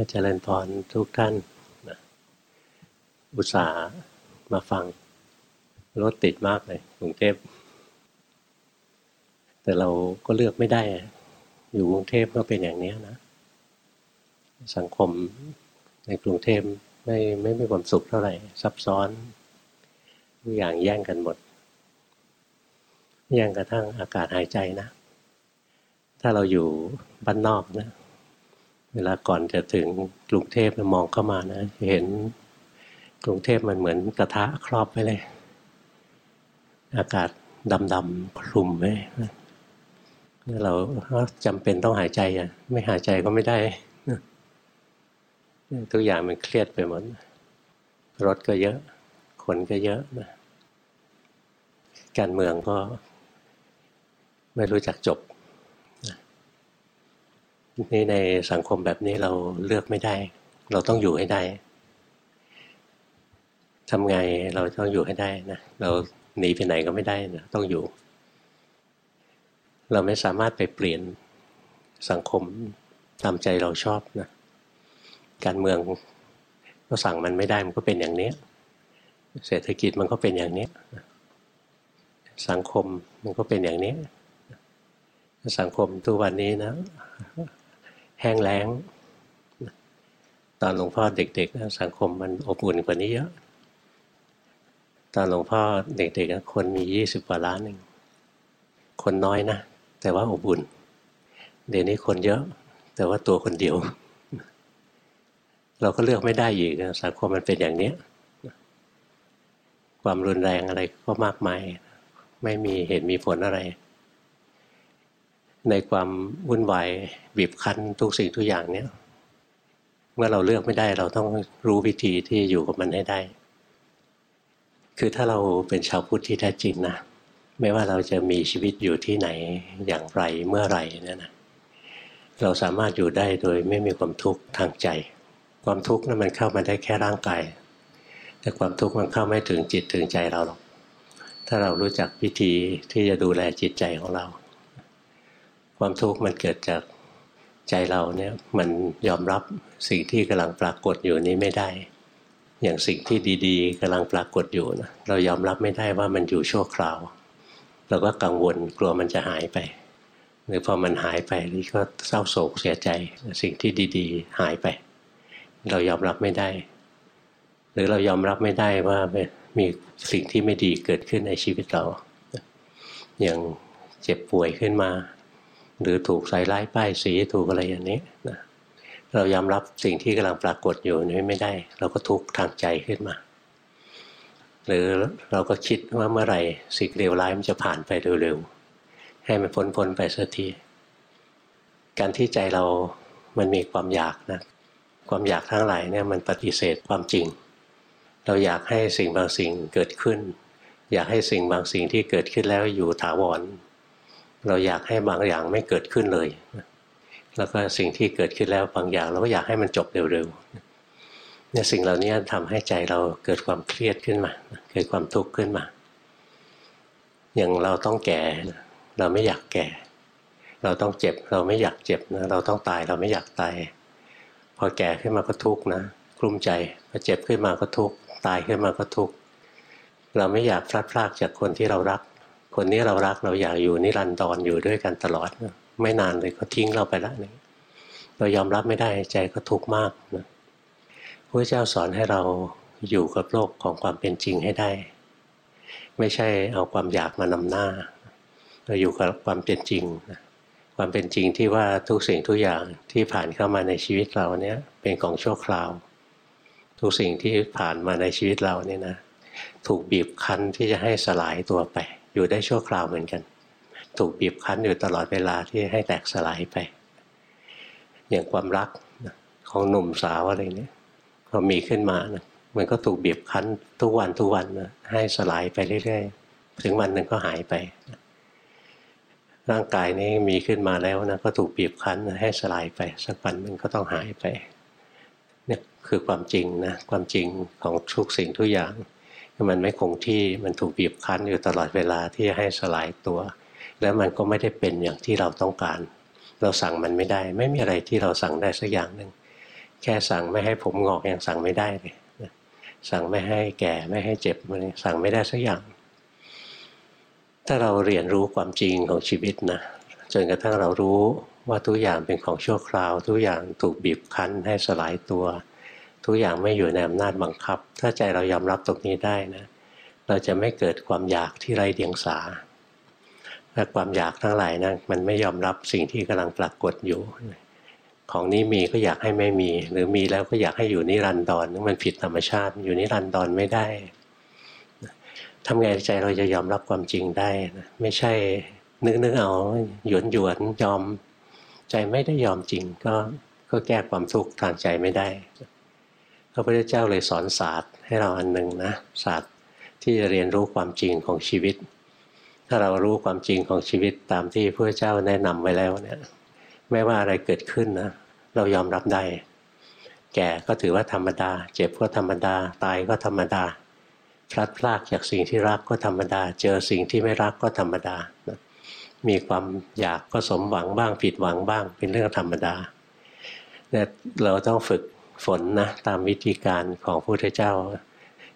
อาจรย์พรทุกท่านนะอุตส่าห์มาฟัง รถติดมากเลยกรุงเทพ แต่เราก็เลือกไม่ได้ อยู่กรุงเทพก็เป็นอย่างนี้นะ สังคมในกรุงเทพไม่ไม่มีความสุขเท่าไหร่ ซับซ้อนทุกอย่างแย่งกันหมด แย่งกระทั่งอากาศหายใจนะ ถ้าเราอยู่บ้านนอกนะ เวลาก่อนจะถึงกรุงเทพมองเข้ามานะเห็นกรุงเทพมันเหมือนกระทะครอบไปเลย อากาศดำๆคลุมไว้เราจำเป็นต้องหายใจอะไม่หายใจก็ไม่ได้ทุกอย่างมันเครียดไปหมดรถก็เยอะ คนก็เยอะนะการเมืองก็ไม่รู้จักจบ นี่ในสังคมแบบนี้เราเลือกไม่ได้ เราต้องอยู่ให้ได้ทำไงเราต้องอยู่ให้ได้นะเราหนีไปไหนก็ไม่ได้นะต้องอยู่ เราไม่สามารถไปเปลี่ยนสังคมตามใจเราชอบนะการเมืองก็สั่งมันไม่ได้มันก็เป็นอย่างนี้ เศรษฐกิจมันก็เป็นอย่างนี้ สังคมมันก็เป็นอย่างนี้ สังคมทุกวันนี้นะ แห้งแล้ง ตอนหลวงพ่อเด็กๆสังคมมันอบอุ่นกว่านี้เยอะตอนหลวงพ่อเด็กๆคนมียี่สิบกว่าล้านหนึ่งคนน้อยนะ แต่ว่าอบอุ่น เดี๋ยวนี้คนเยอะ แต่ว่าตัวคนเดียว เราก็เลือกไม่ได้อีกสังคมมันเป็นอย่างนี้ความรุนแรงอะไรก็มากมาย ไม่มีเหตุมีผลอะไร ในความวุ่นวายบีบคั้นทุกสิ่งทุกอย่างเนี่ย เมื่อเราเลือกไม่ได้เราต้องรู้วิธีที่อยู่กับมันให้ได้ คือถ้าเราเป็นชาวพุทธที่แท้จริงนะไม่ว่าเราจะมีชีวิตอยู่ที่ไหนอย่างไรเมื่อไรเนี่ยนะเราสามารถอยู่ได้โดยไม่มีความทุกข์ทางใจ ความทุกข์นั้นมันเข้ามาได้แค่ร่างกาย แต่ความทุกข์มันเข้าไม่ถึงจิตถึงใจเราหรอกถ้าเรารู้จักวิธีที่จะดูแลจิตใจของเรา ความทุกข์มันเกิดจากใจเราเนี่ยมันยอมรับสิ่งที่กำลังปรากฏอยู่นี้ไม่ได้ อย่างสิ่งที่ดีๆกำลังปรากฏอยู่นะเรายอมรับไม่ได้ว่ามันอยู่ชั่วคราว เราก็กังวลกลัวมันจะหายไป หรือพอมันหายไปนี่ก็เศร้าโศกเสียใจ สิ่งที่ดีๆ หายไป เรายอมรับไม่ได้ หรือเรายอมรับไม่ได้ว่ามีสิ่งที่ไม่ดีเกิดขึ้นในชีวิตเรา อย่างเจ็บป่วยขึ้นมา หรือถูกใส่ร้ายป้ายสีถูกอะไรอย่างนี้นะเรายอมรับสิ่งที่กำลังปรากฏอยู่นี้ไม่ได้ เราก็ทุกข์ทางใจขึ้นมา หรือเราก็คิดว่าเมื่อไหร่สิ่งเลวร้ายมันจะผ่านไปเร็วๆให้มันพ้นๆไปสักทีการที่ใจเรามันมีความอยากนะความอยากทั้งหลายเนี่ยมันปฏิเสธความจริง เราอยากให้สิ่งบางสิ่งเกิดขึ้น อยากให้สิ่งบางสิ่งที่เกิดขึ้นแล้วอยู่ถาวร เราอยากให้บางอย่างไม่เกิดขึ้นเลย แล้วก็สิ่งที่เกิดขึ้นแล้วบางอย่าง เราก็อยากให้มันจบเร็วๆเนี่ยสิ่งเหล่านี้ทำให้ใจเราเกิดความเครียดขึ้นมา เกิดความทุกข์ขึ้นมา อย่างเราต้องแก่ เราไม่อยากแก่ เราต้องเจ็บ เราไม่อยากเจ็บนะ เราต้องตาย เราไม่อยากตาย พอแก่ขึ้นมาก็ทุกข์นะ กลุ้มใจ พอเจ็บขึ้นมาก็ทุกข์ ตายขึ้นมาก็ทุกข์ เราไม่อยากพลาดพลาดจากคนที่เรารัก คนนี้เรารักเราอยากอยู่นิรันดรออยู่ด้วยกันตลอด ไม่นานเลยก็ทิ้งเราไปแล้วนี่เรายอมรับไม่ได้ใจก็ทุกข์มากนะพระเจ้าสอนให้เราอยู่กับโลกของความเป็นจริงให้ได้ ไม่ใช่เอาความอยากมานำหน้า เราอยู่กับความเป็นจริงนะความเป็นจริงที่ว่าทุกสิ่งทุกอย่างที่ผ่านเข้ามาในชีวิตเราเนี้ยเป็นของชั่วคราว ทุกสิ่งที่ผ่านมาในชีวิตเราเนี่ยนะถูกบีบคั้นที่จะให้สลายตัวไป อยู่ได้ชั่วคราวเหมือนกัน ถูกบีบคั้นอยู่ตลอดเวลาที่ให้แตกสลายไป อย่างความรักของหนุ่มสาวอะไรเนี่ยพอมีขึ้นมานะมันก็ถูกบีบคั้นทุกวันทุกวันนะให้สลายไปเรื่อยๆ ถึงวันหนึ่งก็หายไป ร่างกายนี้มีขึ้นมาแล้วนะก็ถูกบีบคั้นให้สลายไป สักวันมันก็ต้องหายไปเนี่ยคือความจริงนะความจริงของทุกสิ่งทุกอย่าง มันไม่คงที่มันถูกบีบคั้นอยู่ตลอดเวลาที่ให้สลายตัว แล้วมันก็ไม่ได้เป็นอย่างที่เราต้องการ เราสั่งมันไม่ได้ ไม่มีอะไรที่เราสั่งได้สักอย่างหนึ่งแค่สั่งไม่ให้ผมงอกยังสั่งไม่ได้เลยสั่งไม่ให้แก่ไม่ให้เจ็บมันสั่งไม่ได้สักอย่าง ถ้าเราเรียนรู้ความจริงของชีวิตนะจนกระทั่งเรารู้ว่าทุกอย่างเป็นของชั่วคราว ทุกอย่างถูกบีบคั้นให้สลายตัว ทุกอย่างไม่อยู่ในอำนาจบังคับ ถ้าใจเรายอมรับตรงนี้ได้นะ เราจะไม่เกิดความอยากที่ไร้เดียงสาและความอยากทั้งหลายนะมันไม่ยอมรับสิ่งที่กำลังปรากฏอยู่ ของนี้มีก็อยากให้ไม่มี หรือมีแล้วก็อยากให้อยู่นิรันดรมันผิดธรรมชาติ อยู่นิรันดรไม่ได้ทำไงใจเราจะยอมรับความจริงได้นะไม่ใช่นึกนึกเอาหยวนหยวนยอม ใจไม่ได้ยอมจริงก็ก็แก้ความทุกข์ทางใจไม่ได้ ระพุทธเจ้าเลยสอนศาสตร์ให้เราอันหนึ่งนะศาสตร์ที่จะเรียนรู้ความจริงของชีวิต ถ้าเรารู้ความจริงของชีวิตตามที่พระเจ้าแนะนำไว้แล้วเนี่ยไม่ว่าอะไรเกิดขึ้นนะเรายอมรับได้ แก่ก็ถือว่าธรรมดา เจ็บก็ธรรมดา ตายก็ธรรมดาพลัดพรากจากสิ่งที่รักก็ธรรมดา เจอสิ่งที่ไม่รักก็ธรรมดา มีความอยากก็สมหวังบ้างผิดหวังบ้างเป็นเรื่องธรรมดาเนี่ยเราต้องฝึก ฝนนะตามวิธีการของพระพุทธเจ้า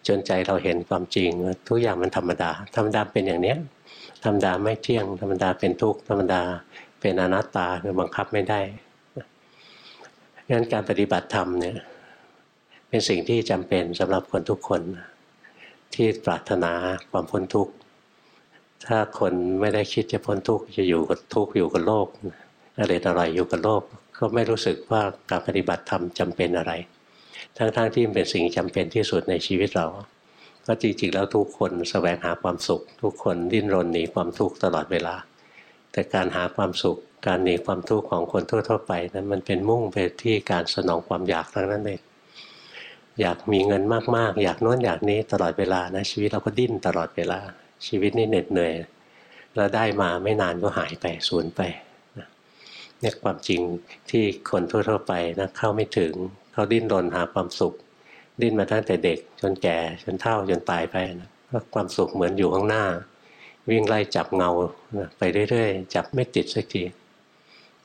จนใจเราเห็นความจริงทุกอย่างมันธรรมดา ธรรมดาเป็นอย่างเนี้ยธรรมดาไม่เที่ยง ธรรมดาเป็นทุกข์ธรรมดาเป็นอนัตตาคือบังคับไม่ได้งั้นการปฏิบัติธรรมเนี่ยเป็นสิ่งที่จำเป็นสำหรับคนทุกคน ที่ปรารถนาความพ้นทุกข์ถ้าคนไม่ได้คิดจะพ้นทุกข์จะอยู่กับทุกข์อยู่กับโลกอะไรอร่อยอยู่กับโลก ก็ไม่รู้สึกว่าการปฏิบัติธรรมจำเป็นอะไร ทั้งๆทที่มันเป็นสิ่งจำเป็นที่สุดในชีวิตเรา ก็จริงๆแล้วทุกคนสแสวงหาความสุข ทุกคนดิ้นรนหนีความทุกข์ตลอดเวลา แต่การหาความสุข การหนีความทุกข์ของคนทั่วๆไปนั้นมันเป็นมุ่งไปที่การสนองความอยากทั้งนั้นเองอยากมีเงินมากๆ อยากโน้นอยากนี้ตลอดเวลานะชีวิตเราก็ดิ้นตลอดเวลา ชีวิตนี่เหน็ดเหนื่อยแล้วได้มาไม่นานก็หายไปสูญไป เนี่ยความจริงที่คนทั่วๆไปนะเข้าไม่ถึงเขาดิ้นรนหาความสุข ดิ้นมาตั้งแต่เด็ก จนแก่จนเฒ่าจนตายไปนะความสุขเหมือนอยู่ข้างหน้า วิ่งไล่จับเงาไปเรื่อยๆ จับไม่ติดสักที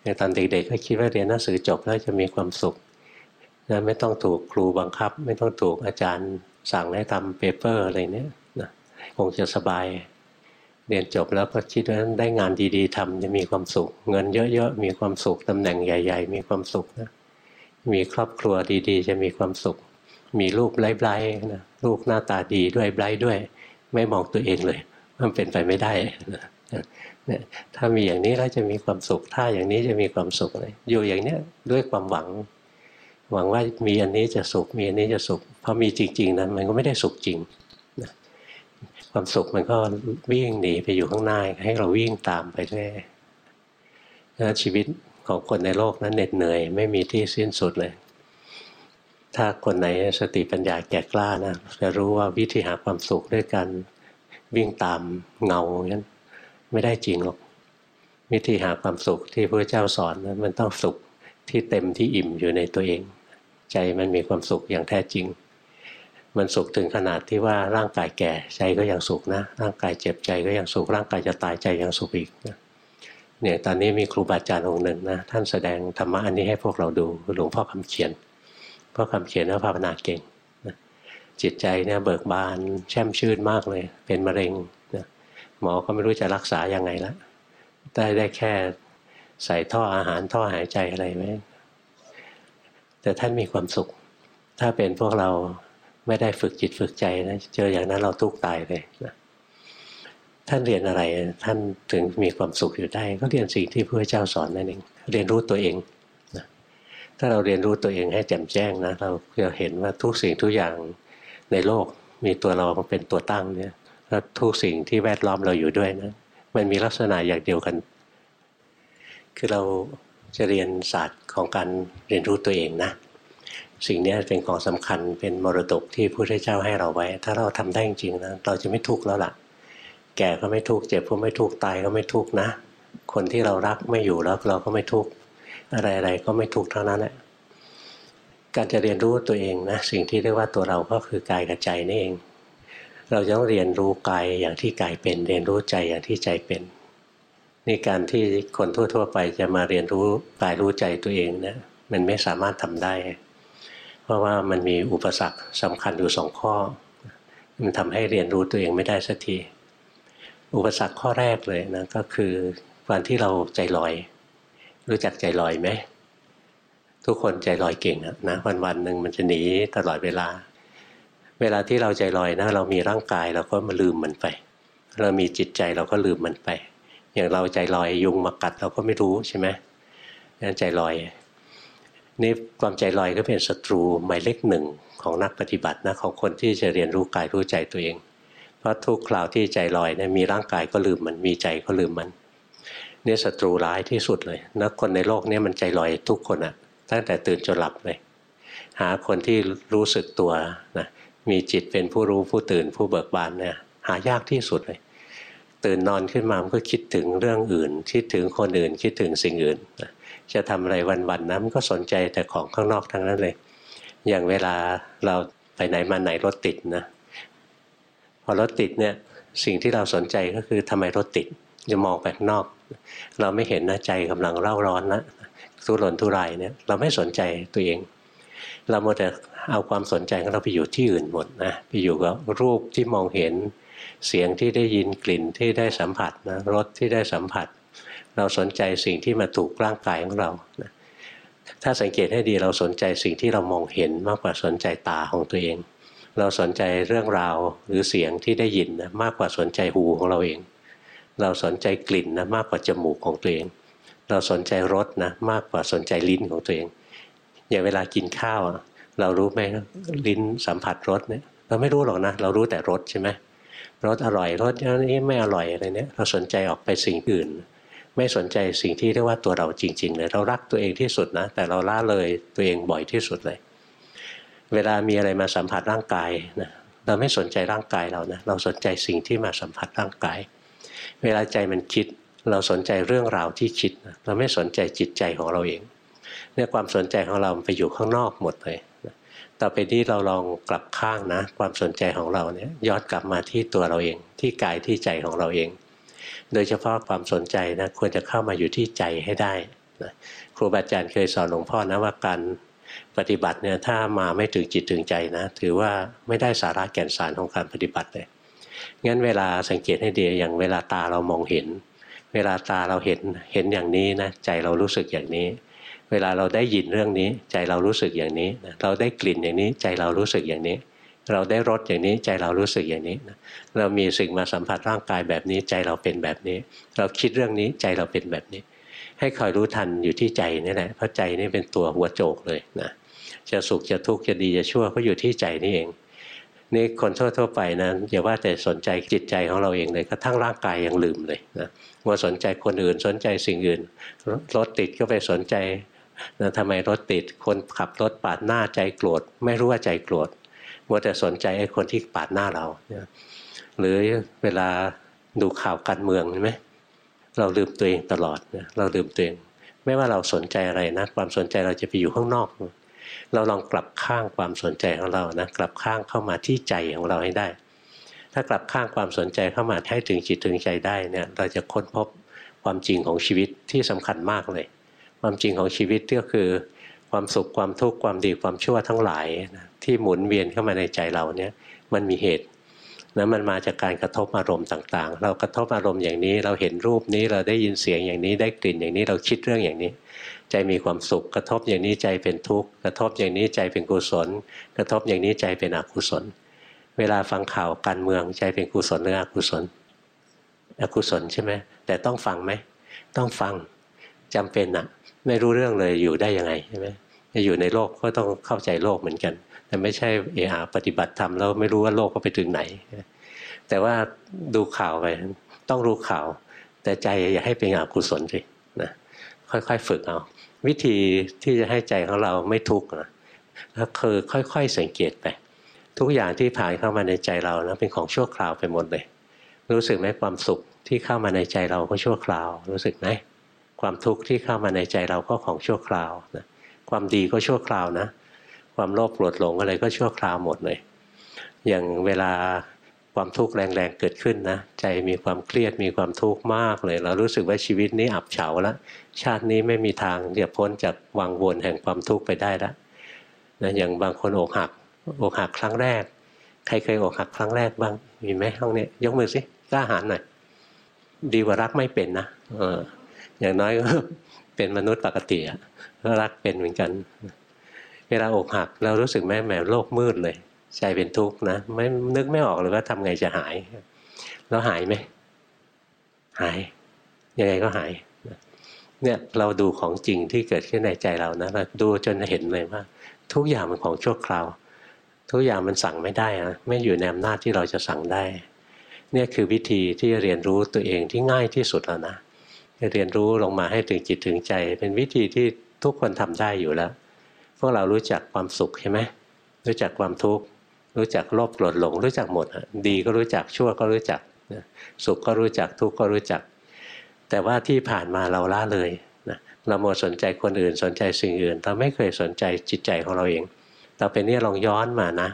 ในตอนเด็กๆก็คิดว่าเรียนหนังสือจบแล้วจะมีความสุขนะไม่ต้องถูกครูบังคับ ไม่ต้องถูกอาจารย์สั่งให้ทำเปเปอร์อะไรเนี้ยคงจะสบาย เรียนจบแล้วก็คิดว่าได้งานดีๆทำจะมีความสุข เงินเยอะๆมีความสุขตำแหน่งใหญ่ ๆ มีความสุขนะมีครอบครัวดีๆ จะมีความสุข มีลูกไร้ๆนะลูกหน้าตาดีด้วยไร้ด้วย ไม่มองตัวเองเลย มันเป็นไปไม่ได้นี่ยถ้ามีอย่างนี้แล้วจะมีความสุข ถ้าอย่างนี้จะมีความสุขเลยอยู่อย่างเนี้ยด้วยความหวัง หวังว่ามีอันนี้จะสุขมีอันนี้จะสุขพอมีจริง ๆนั้นมันก็ไม่ได้สุขจริง ความสุขมันก็วิ่งหนีไปอยู่ข้างหน้าให้เราวิ่งตามไปเรื่อยชีวิตของคนในโลกนั้นเหน็ดเหนื่อย ไม่มีที่สิ้นสุดเลย ถ้าคนไหนสติปัญญาแก่กล้านะจะรู้ว่าวิธีหาความสุขด้วยการวิ่งตามเงาอย่างนั้นไม่ได้จริงหรอกวิธีหาความสุขที่พระเจ้าสอนนั้นมันต้องสุขที่เต็มที่อิ่มอยู่ในตัวเอง ใจมันมีความสุขอย่างแท้จริง มันสุขถึงขนาดที่ว่าร่างกายแก่ใจก็ยังสุขนะ ร่างกายเจ็บใจก็ยังสุข ร่างกายจะตายใจยังสุขอีกนะเนี่ยตอนนี้มีครูบาอาจารย์องค์หนึ่งนะท่านแสดงธรรมะอันนี้ให้พวกเราดูหลวงพ่อคำเขียนพ่อคำเขียนว่าภาวนาเก่งนะจิตใจเนี่ยเบิกบานแช่มชื่นมากเลย เป็นมะเร็งนะหมอก็ไม่รู้จะรักษายังไงละได้ได้แค่ใส่ท่ออาหารท่อหายใจอะไรไหมแต่ท่านมีความสุข ถ้าเป็นพวกเรา ไม่ได้ฝึกจิตฝึกใจนะเจออย่างนั้นเราทุกตายเลยนะท่านเรียนอะไรท่านถึงมีความสุขอยู่ได้ ก็เรียนสิ่งที่พระเจ้าสอนนั่นเองเรียนรู้ตัวเองนะถ้าเราเรียนรู้ตัวเองให้แจ่มแจ้งนะเราจะเห็นว่าทุกสิ่งทุกอย่างในโลกมีตัวเราเป็นตัวตั้งเนี่ยแล้วทุกสิ่งที่แวดล้อมเราอยู่ด้วยนะมันมีลักษณะอย่างเดียวกัน คือเราจะเรียนศาสตร์ของการเรียนรู้ตัวเองนะ สิ่งนี้เป็นของสำคัญเป็นมรดกที่พระพุทธเจ้าให้เราไว้ ถ้าเราทำได้จริงนะเราจะไม่ทุกข์แล้วล่ะ แก่ก็ไม่ทุกข์เจ็บก็ไม่ทุกข์ตายก็ไม่ทุกข์นะ คนที่เรารักไม่อยู่แล้วเราก็ไม่ทุกข์อะไรๆก็ไม่ทุกข์เท่านั้นแหละการจะเรียนรู้ตัวเองนะสิ่งที่เรียกว่าตัวเราก็คือกายกับใจนี่เอง เราจะต้องเรียนรู้กายอย่างที่กายเป็น เรียนรู้ใจอย่างที่ใจเป็นนี่การที่คนทั่ว ๆ ไปจะมาเรียนรู้กายรู้ใจตัวเองเนะมันไม่สามารถทำได้ เพราะว่ามันมีอุปสรรคสำคัญอยู่สองข้อ มันทำให้เรียนรู้ตัวเองไม่ได้สักที อุปสรรคข้อแรกเลยนะก็คือวันที่เราใจลอย รู้จักใจลอยไหมทุกคนใจลอยเก่งนะวันวันหนึ่งมันจะหนีตลอดเวลา เวลาที่เราใจลอยนะเรามีร่างกายเราก็มาลืมมันไป เรามีจิตใจเราก็ลืมมันไป อย่างเราใจลอยยุงมากัดเราก็ไม่รู้ใช่ไหมนั่นใจลอย นี่ความใจลอยก็เป็นศัตรูหมายเลขหนึ่งของนักปฏิบัตินะของคนที่จะเรียนรู้กายรู้ใจตัวเอง เพราะทุกคราวที่ใจลอยเนี่ยมีร่างกายก็ลืมมันมีใจก็ลืมมันนี่ศัตรูร้ายที่สุดเลยนักคนในโลกนี้มันใจลอยทุกคนอะตั้งแต่ตื่นจนหลับเลย หาคนที่รู้สึกตัวนะมีจิตเป็นผู้รู้ผู้ตื่นผู้เบิกบานเนี่ยหายากที่สุดเลย ตื่นนอนขึ้นมามันก็คิดถึงเรื่องอื่น คิดถึงคนอื่นคิดถึงสิ่งอื่นนะ จะทำอะไรวันๆนะมันก็สนใจแต่ของข้างนอกทั้งนั้นเลย อย่างเวลาเราไปไหนมาไหนรถติดนะพอรถติดเนี่ยสิ่งที่เราสนใจก็คือทำไมรถติดจะมองไปข้างนอก เราไม่เห็นนะใจกำลังเร่าร้อนนะทุรนทุรายเนี่ยเราไม่สนใจตัวเอง เราโมแต่เอาความสนใจของเราไปอยู่ที่อื่นหมดนะไปอยู่กับรูปที่มองเห็นเสียงที่ได้ยินกลิ่นที่ได้สัมผัสนะรสที่ได้สัมผัส เราสนใจสิ่งที่มาถูกร่างกายของเรานะถ้าสังเกตให้ดีเราสนใจสิ่งที่เรามองเห็นมากกว่าสนใจตาของตัวเอง เราสนใจเรื่องราวหรือเสียงที่ได้ยินนะมากกว่าสนใจหูของเราเอง เราสนใจกลิ่นนะมากกว่าจมูกของตัวเอง เราสนใจรสนะมากกว่าสนใจลิ้นของตัวเอง อย่างเวลากินข้าวเรารู้ไหมลิ้นสัมผัสรสเนี่ยเราไม่รู้หรอกนะ เรารู้แต่รสใช่ไหมรสอร่อยรสนี้ไม่อร่อยอะไรเนี่ยเราสนใจออกไปสิ่งอื่น ไม่สนใจสิ่งที่เรียกว่าตัวเราจริง ๆ เลย เรารักตัวเองที่สุดนะ แต่เราละเลยตัวเองบ่อยที่สุดเลย เวลามีอะไรมาสัมผัสร่างกายนะเราไม่สนใจร่างกายเรานะเราสนใจสิ่งที่มาสัมผัสร่างกาย เวลาใจมันคิด เราสนใจเรื่องราวที่คิดเราไม่สนใจจิตใจของเราเองเนี่ยความสนใจของเราไปอยู่ข้างนอกหมดเลยต่อไปนี้เราลองกลับข้างนะ ความสนใจของเราเนี่ยย้อนกลับมาที่ตัวเราเอง ที่กายที่ใจของเราเอง โดยเฉพาะความสนใจนะควรจะเข้ามาอยู่ที่ใจให้ได้นะครูบาอาจารย์เคยสอนหลวงพ่อนะว่าการปฏิบัติเนี่ยถ้ามาไม่ถึงจิตถึงใจนะ ถือว่าไม่ได้สาระแก่นสารของการปฏิบัติเลยงั้นเวลาสังเกตให้ดีอย่างเวลาตาเรามองเห็น เวลาตาเราเห็นเห็นอย่างนี้นะใจเรารู้สึกอย่างนี้ เวลาเราได้ยินเรื่องนี้ ใจเรารู้สึกอย่างนี้ เราได้กลิ่นอย่างนี้ ใจเรารู้สึกอย่างนี้ เราได้รสอย่างนี้ใจเรารู้สึกอย่างนี้ เรามีสิ่งมาสัมผัสร่างกายแบบนี้ใจเราเป็นแบบนี้ เราคิดเรื่องนี้ใจเราเป็นแบบนี้ ให้คอยรู้ทันอยู่ที่ใจนี่แหละเพราะใจนี่เป็นตัวหัวโจกเลยนะจะสุขจะทุกข์จะดีจะชั่วก็อยู่ที่ใจนี่เองนี่คนทั่วๆไปนะอย่าว่าแต่สนใจจิตใจของเราเองเลยกระทั่งร่างกายยังลืมเลยนะว่าสนใจคนอื่นสนใจสิ่งอื่นรถติดก็ไปสนใจนะทำไมรถติดคนขับรถปาดหน้าใจโกรธไม่รู้ว่าใจโกรธ มัวแต่สนใจไอ้คนที่ปาดหน้าเราหรือเวลาดูข่าวการเมืองใช่ไหมเราลืมตัวเองตลอดเราลืมตัวเอง ไม่ว่าเราสนใจอะไรนะ ความสนใจเราจะไปอยู่ข้างนอก เราลองกลับข้างความสนใจของเรานะกลับข้างเข้ามาที่ใจของเราให้ได้ ถ้ากลับข้างความสนใจเข้ามาให้ถึงจิตถึงใจได้เนี่ยเราจะค้นพบความจริงของชีวิตที่สำคัญมากเลย ความจริงของชีวิตก็คือ ความสุขความทุกข์ความดีความชั่วทั้งหลายนะ ที่หมุนเวียนเข้ามาในใจเราเนี่ยมันมีเหตุนะมันมาจากการกระทบอารมณ์ต่างๆ เรากระทบอารมณ์อย่างนี้ เราเห็นรูปนี้เราได้ยินเสียงอย่างนี้ได้กลิ่นอย่างนี้เราคิดเรื่องอย่างนี้ ใจมีความสุข กระทบอย่างนี้ใจเป็นทุกข์ กระทบอย่างนี้ใจเป็นกุศล กระทบอย่างนี้ใจเป็นอกุศล เวลาฟังข่าวการเมืองใจเป็นกุศลหรืออกุศล อกุศลใช่ไหมแต่ต้องฟังไหมต้องฟังจำเป็นอะไม่รู้เรื่องเลยอยู่ได้ยังไงใช่ไหมจะอยู่ในโลกก็ต้องเข้าใจโลกเหมือนกัน แต่ไม่ใช่เออาปฏิบัติธรรมแล้วไม่รู้ว่าโลกก็ไปถึงไหน แต่ว่าดูข่าวไปต้องรู้ข่าว แต่ใจอย่าให้เป็นอกุศลสินะค่อยๆฝึกเอา วิธีที่จะให้ใจของเราไม่ทุกข์นะก็คือค่อยๆสังเกตไป ทุกอย่างที่ผ่านเข้ามาในใจเรานะเป็นของชั่วคราวไปหมดเลย รู้สึกไหมความสุขที่เข้ามาในใจเราก็ชั่วคราว รู้สึกไหมความทุกข์ที่เข้ามาในใจเราก็ของชั่วคราวนะความดีก็ชั่วคราวนะ ความโลภโกรธหลงอะไรก็ชั่วคราวหมดเลย อย่างเวลาความทุกข์แรงๆเกิดขึ้นนะใจมีความเครียดมีความทุกข์มากเลย เรารู้สึกว่าชีวิตนี้อับเฉาแล้วชาตินี้ไม่มีทางจะพ้นจากวังวนแห่งความทุกข์ไปได้แล้วนะอย่างบางคนอกหักอกหักครั้งแรก ใครเคยอกหักครั้งแรกบ้างมีไหมห้องนี้ยกมือสิกล้าหาญหน่อยดีกว่ารักไม่เป็นนะเอออย่างน้อยก็เป็นมนุษย์ปกติอะรักเป็นเหมือนกัน เวลาอกหักเรารู้สึกไหมแหมโลกมืดเลย ใจเป็นทุกข์นะไม่นึกไม่ออกเลยว่าทำไงจะหาย แล้วหายไหมหายยังไงก็หายเนี่ยเราดูของจริงที่เกิดขึ้นในใจเรานะเราดูจนเห็นเลยว่า ทุกอย่างมันของชั่วคราว ทุกอย่างมันสั่งไม่ได้นะไม่อยู่ในอำนาจที่เราจะสั่งได้ เนี่ยคือวิธีที่เรียนรู้ตัวเองที่ง่ายที่สุดแล้วนะเรียนรู้ลงมาให้ถึงจิตถึงใจ เป็นวิธีที่ทุกคนทำได้อยู่แล้ว พวกเรารู้จักความสุขใช่ไหมรู้จักความทุกข์รู้จักโลภโกรธหลง รู้จักหมดดีก็รู้จักชั่วก็รู้จักสุขก็รู้จักทุกข์ก็รู้จัก แต่ว่าที่ผ่านมาเราละเลยนะเราหมดสนใจคนอื่นสนใจสิ่งอื่น เราไม่เคยสนใจจิตใจของเราเองต่อไปนี้ลองย้อนมานะ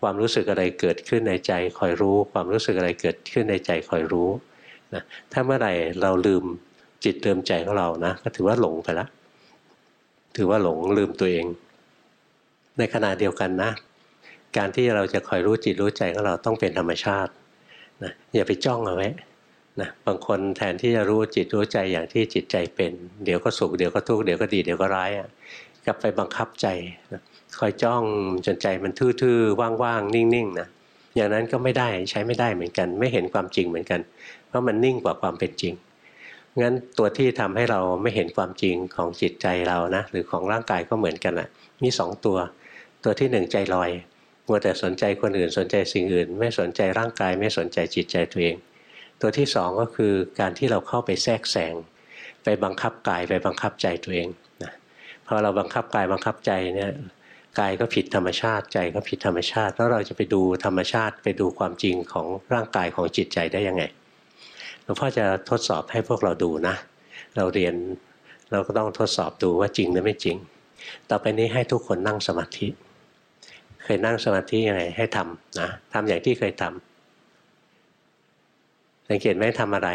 ความรู้สึกอะไรเกิดขึ้นในใจคอยรู้ ความรู้สึกอะไรเกิดขึ้นในใจคอยรู้นะถ้าเมื่อไหร่เราลืมจิตลืมใจของเรานะก็ถือว่าหลงไปแล้วถือว่าหลงลืมตัวเอง ในขณะเดียวกันนะ การที่เราจะคอยรู้จิตรู้ใจของเราต้องเป็นธรรมชาตินะอย่าไปจ้องเอาไว้นะบางคนแทนที่จะรู้จิตรู้ใจอย่างที่จิตใจเป็น เดี๋ยวก็สุขเดี๋ยวก็ทุกข์เดี๋ยวก็ดีเดี๋ยวก็ร้ายอะกลับไปบังคับใจนะคอยจ้องจนใจมันทื่อๆว่างๆนิ่งๆนะอย่างนั้นก็ไม่ได้ใช้ไม่ได้เหมือนกัน ไม่เห็นความจริงเหมือนกัน เพราะมันนิ่งกว่าความเป็นจริงงั้นตัวที่ทำให้เราไม่เห็นความจริงของจิตใจเรานะหรือของร่างกายก็เหมือนกันแหละมีสองตัว ตัวที่หนึ่งใจลอยมัวแต่สนใจคนอื่นสนใจสิ่งอื่น ไม่สนใจร่างกายไม่สนใจจิตใจตัวเอง ตัวที่สองก็คือการที่เราเข้าไปแทรกแซงไปบังคับกายไปบังคับใจตัวเองนะพอเราบังคับกายบังคับใจเนี่ยกายก็ผิดธรรมชาติใจก็ผิดธรรมชาติ แล้วเราจะไปดูธรรมชาติไปดูความจริงของร่างกายของจิตใจได้ยังไงหลวงพ่อจะทดสอบให้พวกเราดูนะ เราเรียนเราก็ต้องทดสอบดูว่าจริงหรือไม่จริง ต่อไปนี้ให้ทุกคนนั่งสมาธิ เคยนั่งสมาธิยังไงให้ทำนะทำอย่างที่เคยทำสังเกตไหมทำอะไร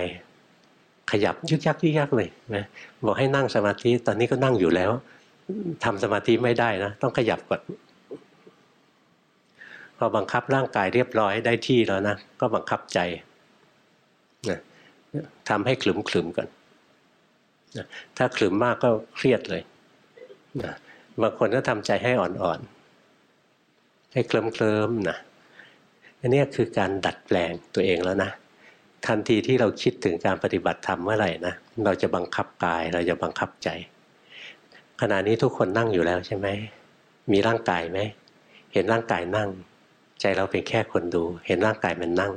ขยับยึกยักยึกยักเลยนะบอกให้นั่งสมาธิตอนนี้ก็นั่งอยู่แล้วทำสมาธิไม่ได้นะต้องขยับก่อนพอบังคับร่างกายเรียบร้อยได้ที่แล้วนะก็บังคับใจนะทำให้ขลุ่มขลุ่มก่อนนะถ้าขลุ่มมากก็เครียดเลยนะบางคนก็ทำใจให้อ่อนๆ ให้เคลิ้มเคล้มนะอันนี้คือการดัดแปลงตัวเองแล้วนะทันทีที่เราคิดถึงการปฏิบัติธรรมเมื่อไหร่นะเราจะบังคับกายเราจะบังคับใจ ขณะนี้ทุกคนนั่งอยู่แล้วใช่ไหมมีร่างกายไหมเห็นร่างกายนั่ง ใจเราเป็นแค่คนดู เห็นร่างกายมันนั่ง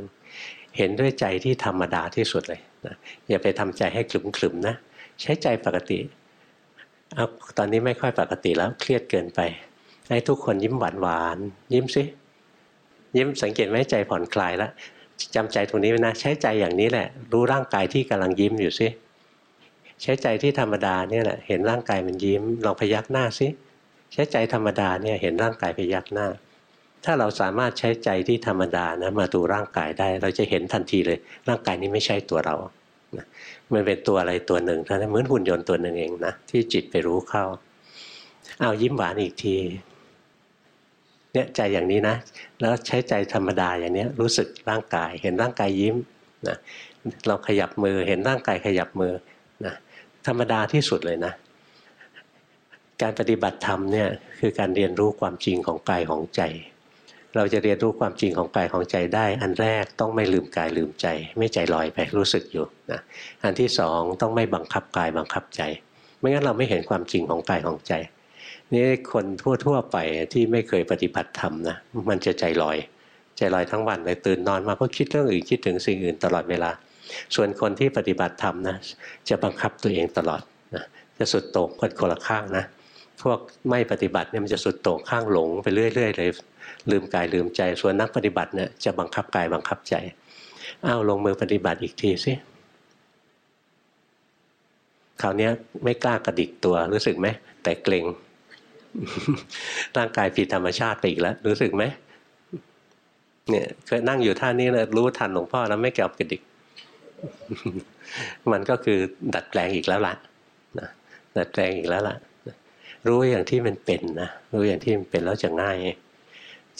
เห็นด้วยใจที่ธรรมดาที่สุดเลยนะอย่าไปทำใจให้ขลุ่มขลุ่มนะใช้ใจปกติเอาตอนนี้ไม่ค่อยปกติแล้วเครียดเกินไป ให้ทุกคนยิ้มหวานหวานยิ้มสิยิ้มสังเกตไหมใจผ่อนคลายแล้วจำใจตรงนี้ไว้นะใช้ใจอย่างนี้แหละ รู้ร่างกายที่กำลังยิ้มอยู่ซิใช้ใจที่ธรรมดาเนี่ยแหละเห็นร่างกายมันยิ้มลองพยักหน้าซิใช้ใจธรรมดาเนี่ยเห็นร่างกายพยักหน้า ถ้าเราสามารถใช้ใจที่ธรรมดานะมาดูร่างกายได้ เราจะเห็นทันทีเลย ร่างกายนี้ไม่ใช่ตัวเรานะมันเป็นตัวอะไรตัวหนึ่งเท่านั้นเหมือนหุ่นยนต์ตัวหนึ่งเองนะที่จิตไปรู้เข้าเอายิ้มหวานอีกที เนี่ยใจอย่างนี้นะ แล้วใช้ใจธรรมดาอย่างนี้รู้สึกร่างกาย เห็นร่างกายยิ้มนะเราขยับมือเห็นร่างกายขยับมือนะธรรมดาที่สุดเลยนะ การปฏิบัติธรรมเนี่ยคือการเรียนรู้ความจริงของกายของใจ เราจะเรียนรู้ความจริงของกายของใจได้ อันแรกต้องไม่ลืมกายลืมใจ ไม่ใจลอยไปรู้สึกอยู่นะอันที่สองต้องไม่บังคับกายบังคับใจ ไม่งั้นเราไม่เห็นความจริงของกายของใจ นี่คนทั่วๆไปที่ไม่เคยปฏิบัติธรรมนะมันจะใจลอย ใจลอยทั้งวันเลยตื่นนอนมาก็คิดเรื่องอื่นคิดถึงสิ่งอื่นตลอดเวลา ส่วนคนที่ปฏิบัติธรรมนะจะบังคับตัวเองตลอดนะจะสุดโต่งคนละข้างนะพวกไม่ปฏิบัติเนี่ยมันจะสุดโต่งข้างหลงไปเรื่อยๆเลยลืมกายลืมใจ ส่วนนักปฏิบัติเนี่ยจะบังคับกายบังคับใจอ้าวลงมือปฏิบัติอีกทีสิคราวนี้ไม่กล้ากระดิกตัวรู้สึกไหมแต่เกรง ร่างกายผิดธรรมชาติไปอีกแล้ว รู้สึกไหมเนี่ยเคยนั่งอยู่ท่านี้นะรู้ทันหลวงพ่อแล้วไม่แกบกระดิก มันก็คือดัดแปลงอีกแล้วล่ะนะดัดแปลงอีกแล้วล่ะรู้อย่างที่มันเป็นนะรู้อย่างที่มันเป็นแล้วจะง่าย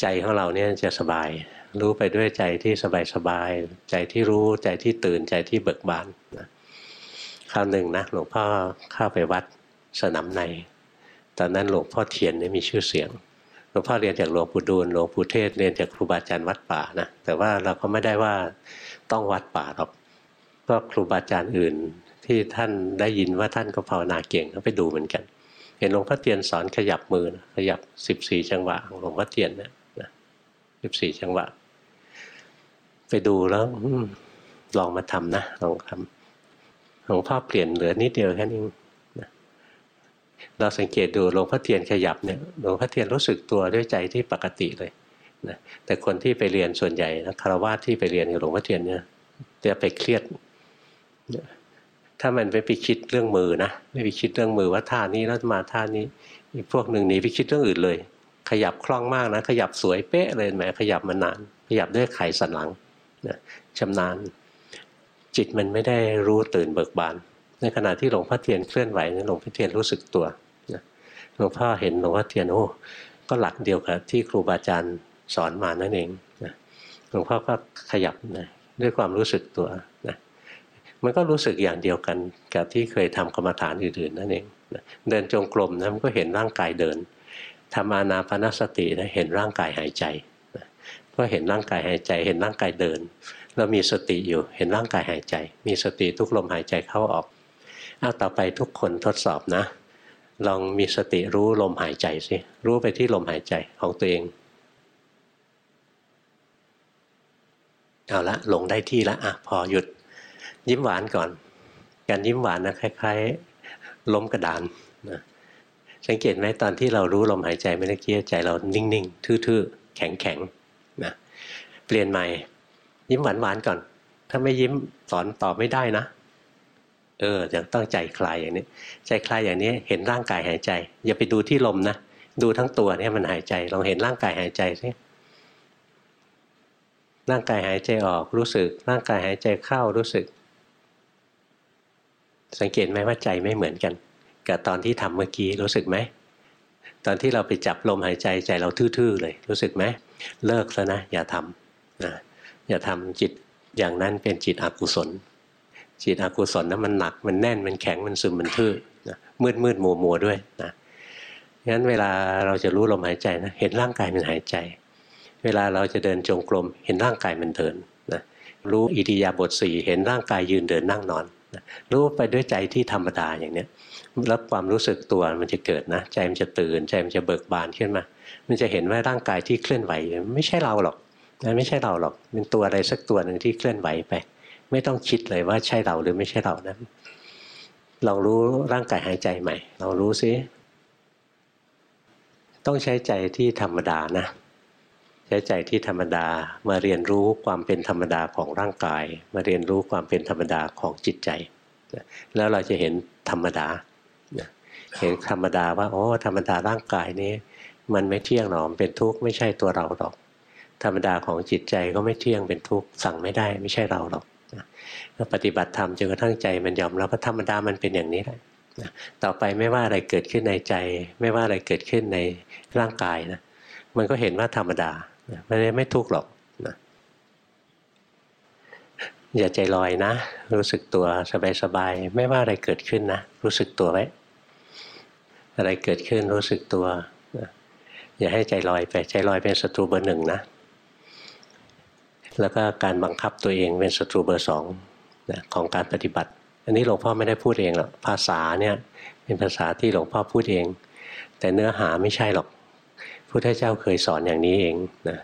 ใจของเราเนี่ยจะสบาย รู้ไปด้วยใจที่สบายสบาย ใจที่รู้ใจที่ตื่นใจที่เบิกบานนะคราวหนึ่งนะหลวงพ่อเข้าไปวัดสนามใน อนนั้นหลวงพ่อเทียนเนี่ยมีชื่อเสียงหลวงพ่อเรียนจากหลวงปู่ดูลหลวงปู่เทศเรียนจากครูบาอาจารย์วัดป่านะแต่ว่าเราก็ไม่ได้ว่าต้องวัดป่าหรอกก็ครูบาอาจารย์อื่นที่ท่านได้ยินว่าท่านก็ภาวนาเก่งก็ไปดูเหมือนกัน เห็นหลวงพ่อเทียนสอนขยับมือขยับสิบสี่จังหวะของหลวงพ่อเทียนนะสิบสี่จังหวะ ไปดูแล้วลองมาทำนะลองทำหลวงพ่อเปลี่ยนเหลือนิดเดียวแค่นี้ เราสังเกตดูหลวงพ่อเทียนขยับเนี่ยหลวงพ่อเทียนรู้สึกตัวด้วยใจที่ปกติเลยนะแต่คนที่ไปเรียนส่วนใหญ่นะคารวะที่ไปเรียนกับหลวงพ่อเทียนเนี่ยจะไปเครียด ถ้ามันไปไปคิดเรื่องมือนะไม่ไปคิดเรื่องมือว่าท่านี้แล้วมาท่านี้อีกพวกหนึ่งหนีไปคิดเรื่องอื่นเลย ขยับคล่องมากนะขยับสวยเป๊ะเลยแหมขยับมานาน ขยับด้วยไขสันหลังนะชำนาญ จิตมันไม่ได้รู้ตื่นเบิกบาน ในขณะที่หลวงพ่อเทียนเคลื่อนไหวหลวงพ่อเทียนรู้สึกตัวหลวงพ่อเห็นหลวงพ่อเทียนโอ้ก็หลักเดียวกับที่ครูบาอาจารย์สอนมานั่นเองหลวงพ่อก็ขยับนะด้วยความรู้สึกตัวนะมันก็รู้สึกอย่างเดียวกันกับที่เคยทำกรรมฐานอื่นๆนั่นเองเดินจงกรมนะมันก็เห็นร่างกายเดินทำอานาปนสตินะเห็นร่างกายหายใจก็เห็นร่างกายหายใจ เห็นร่างกายเดิน เรามีสติอยู่เห็นร่างกายหายใจ มีสติทุกลมหายใจเข้าออก เอาต่อไปทุกคนทดสอบนะ ลองมีสติรู้ลมหายใจสิรู้ไปที่ลมหายใจของตัวเองเอาละหลงได้ที่ละอะพอหยุด ยิ้มหวานก่อน การยิ้มหวานนะคล้ายๆล้มกระดานนะสังเกตไหมตอนที่เรารู้ลมหายใจเมื่อกี้ใจเรานิ่งๆทื่อๆแข็งๆนะเปลี่ยนใหม่ ยิ้มหวานๆก่อน ถ้าไม่ยิ้มสอนตอบไม่ได้นะ เออจะต้องใจคลายอย่างนี้ ใจคลายอย่างนี้เห็นร่างกายหายใจ อย่าไปดูที่ลมนะดูทั้งตัวเนี่ยมันหายใจลองเห็นร่างกายหายใจสิร่างกายหายใจออกรู้สึก ร่างกายหายใจเข้ารู้สึก สังเกตไหมว่าใจไม่เหมือนกัน กับตอนที่ทำเมื่อกี้รู้สึกไหมตอนที่เราไปจับลมหายใจใจเราทื่อๆเลย รู้สึกไหมเลิกแล้วนะอย่าทำนะอย่าทำจิตอย่างนั้นเป็นจิตอกุศล จิตอกุศลนะมันหนักมันแน่นมันแข็งมันซึมมันทื่อนะมืดมืดมัวมัวด้วยนะงั้นเวลาเราจะรู้ลมหายใจนะเห็นร่างกายมันหายใจ เวลาเราจะเดินจงกรมเห็นร่างกายมันเดินนะรู้อิริยาบถสี่เห็นร่างกายยืนเดินนั่งนอนรู้ไปด้วยใจที่ธรรมดาอย่างเนี้ยแล้วความรู้สึกตัวมันจะเกิดนะ ใจมันจะตื่นใจมันจะเบิกบานขึ้นมา มันจะเห็นว่าร่างกายที่เคลื่อนไหว ไม่ใช่เราหรอกนะไม่ใช่เราหรอกเป็นตัวอะไรสักตัวหนึ่งที่เคลื่อนไหวไป ไม่ต้องคิดเลยว่าใช่เราหรือไม่ใช่เรานะลองรู้ร่างกายหายใจใหม่ลองรู้ซิต้องใช้ใจที่ธรรมดานะ ใช้ใจที่ธรรมดามาเรียนรู้ความเป็นธรรมดาของร่างกาย มาเรียนรู้ความเป็นธรรมดาของจิตใจ แล้วเราจะเห็นธรรมดาเห็นธรรมดาว่าโอ้ธรรมดาร่างกายนี้ มันไม่เที่ยงหรอกเป็นทุกข์ไม่ใช่ตัวเราหรอก ธรรมดาของจิตใจก็ไม่เที่ยงเป็นทุกข์สั่งไม่ได้ไม่ใช่เราหรอก ปฏิบัติธรรมจนกระทั่งใจมันยอมรับว่าธรรมดามันเป็นอย่างนี้แหละต่อไปไม่ว่าอะไรเกิดขึ้นในใจ ไม่ว่าอะไรเกิดขึ้นในร่างกายนะมันก็เห็นว่าธรรมดาไม่ได้ไม่ทุกข์หรอกนะอย่าใจลอยนะ รู้สึกตัวสบายๆไม่ว่าอะไรเกิดขึ้นนะ รู้สึกตัวไว้อะไรเกิดขึ้นรู้สึกตัวอย่าให้ใจลอยไปใจลอยเป็นศัตรูเบอร์หนึ่งนะ แล้วก็การบังคับตัวเองเป็นศัตรูเบอร์สองนะของการปฏิบัติ อันนี้หลวงพ่อไม่ได้พูดเองหรอกภาษาเนี่ยเป็นภาษาที่หลวงพ่อพูดเอง แต่เนื้อหาไม่ใช่หรอกพุทธเจ้าเคยสอนอย่างนี้เองนะ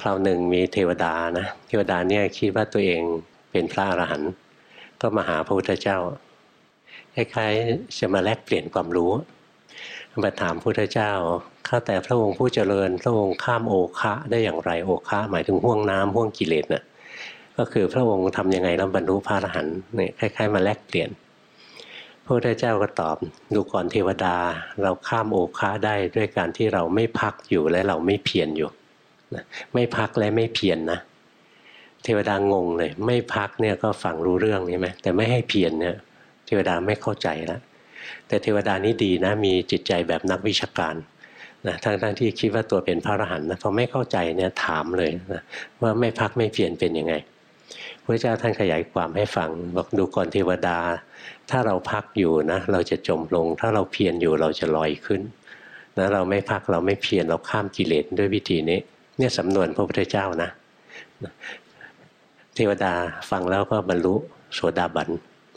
คราวหนึ่งมีเทวดานะเทวดาเนี่ยคิดว่าตัวเองเป็นพระอรหันต์ก็มาหาพระพุทธเจ้าคล้ายๆจะมาแลกเปลี่ยนความรู้ มาถามพระพุทธเจ้า ข้าแต่พระองค์ผู้เจริญ พระองค์ข้ามโอคะได้อย่างไรโอคะ หมายถึงห่วงน้ำห่วงกิเลสนะ่ะก็คือพระองค์ทํำยังไงแล้วบรรลุพระอรหันต์เนี่ยคล้ายๆ มาแลกเปลี่ยนพระพุทธเจ้าก็ตอบดูก่อนเทวดาเราข้ามโอคาได้ด้วยการที่เราไม่พักอยู่และเราไม่เพียรอยู่ไม่พักและไม่เพียรนนะเทวดางงเลย ไม่พักเนี่ยก็ฟังรู้เรื่องใช่ไหมแต่ไม่ให้เพียรเนี่ย เทวดาไม่เข้าใจแล้ว แต่เทวดานี่ดีนะมีจิตใจแบบนักวิชาการนะทั้งทั้งที่คิดว่าตัวเป็นพระอรหันต์นะพอไม่เข้าใจเนี่ยถามเลยนะว่าไม่พักไม่เพียรเป็นยังไงพระเจ้าท่านขยายความให้ฟังบอกดูก่อนเทวดา ถ้าเราพักอยู่นะเราจะจมลง ถ้าเราเพียรอยู่เราจะลอยขึ้นนะเราไม่พักเราไม่เพียรเราข้ามกิเลสด้วยวิธีนี้ เนี่ยสำนวนพระพุทธเจ้านะ เทวดาฟังแล้วก็บรรลุโสดาบัน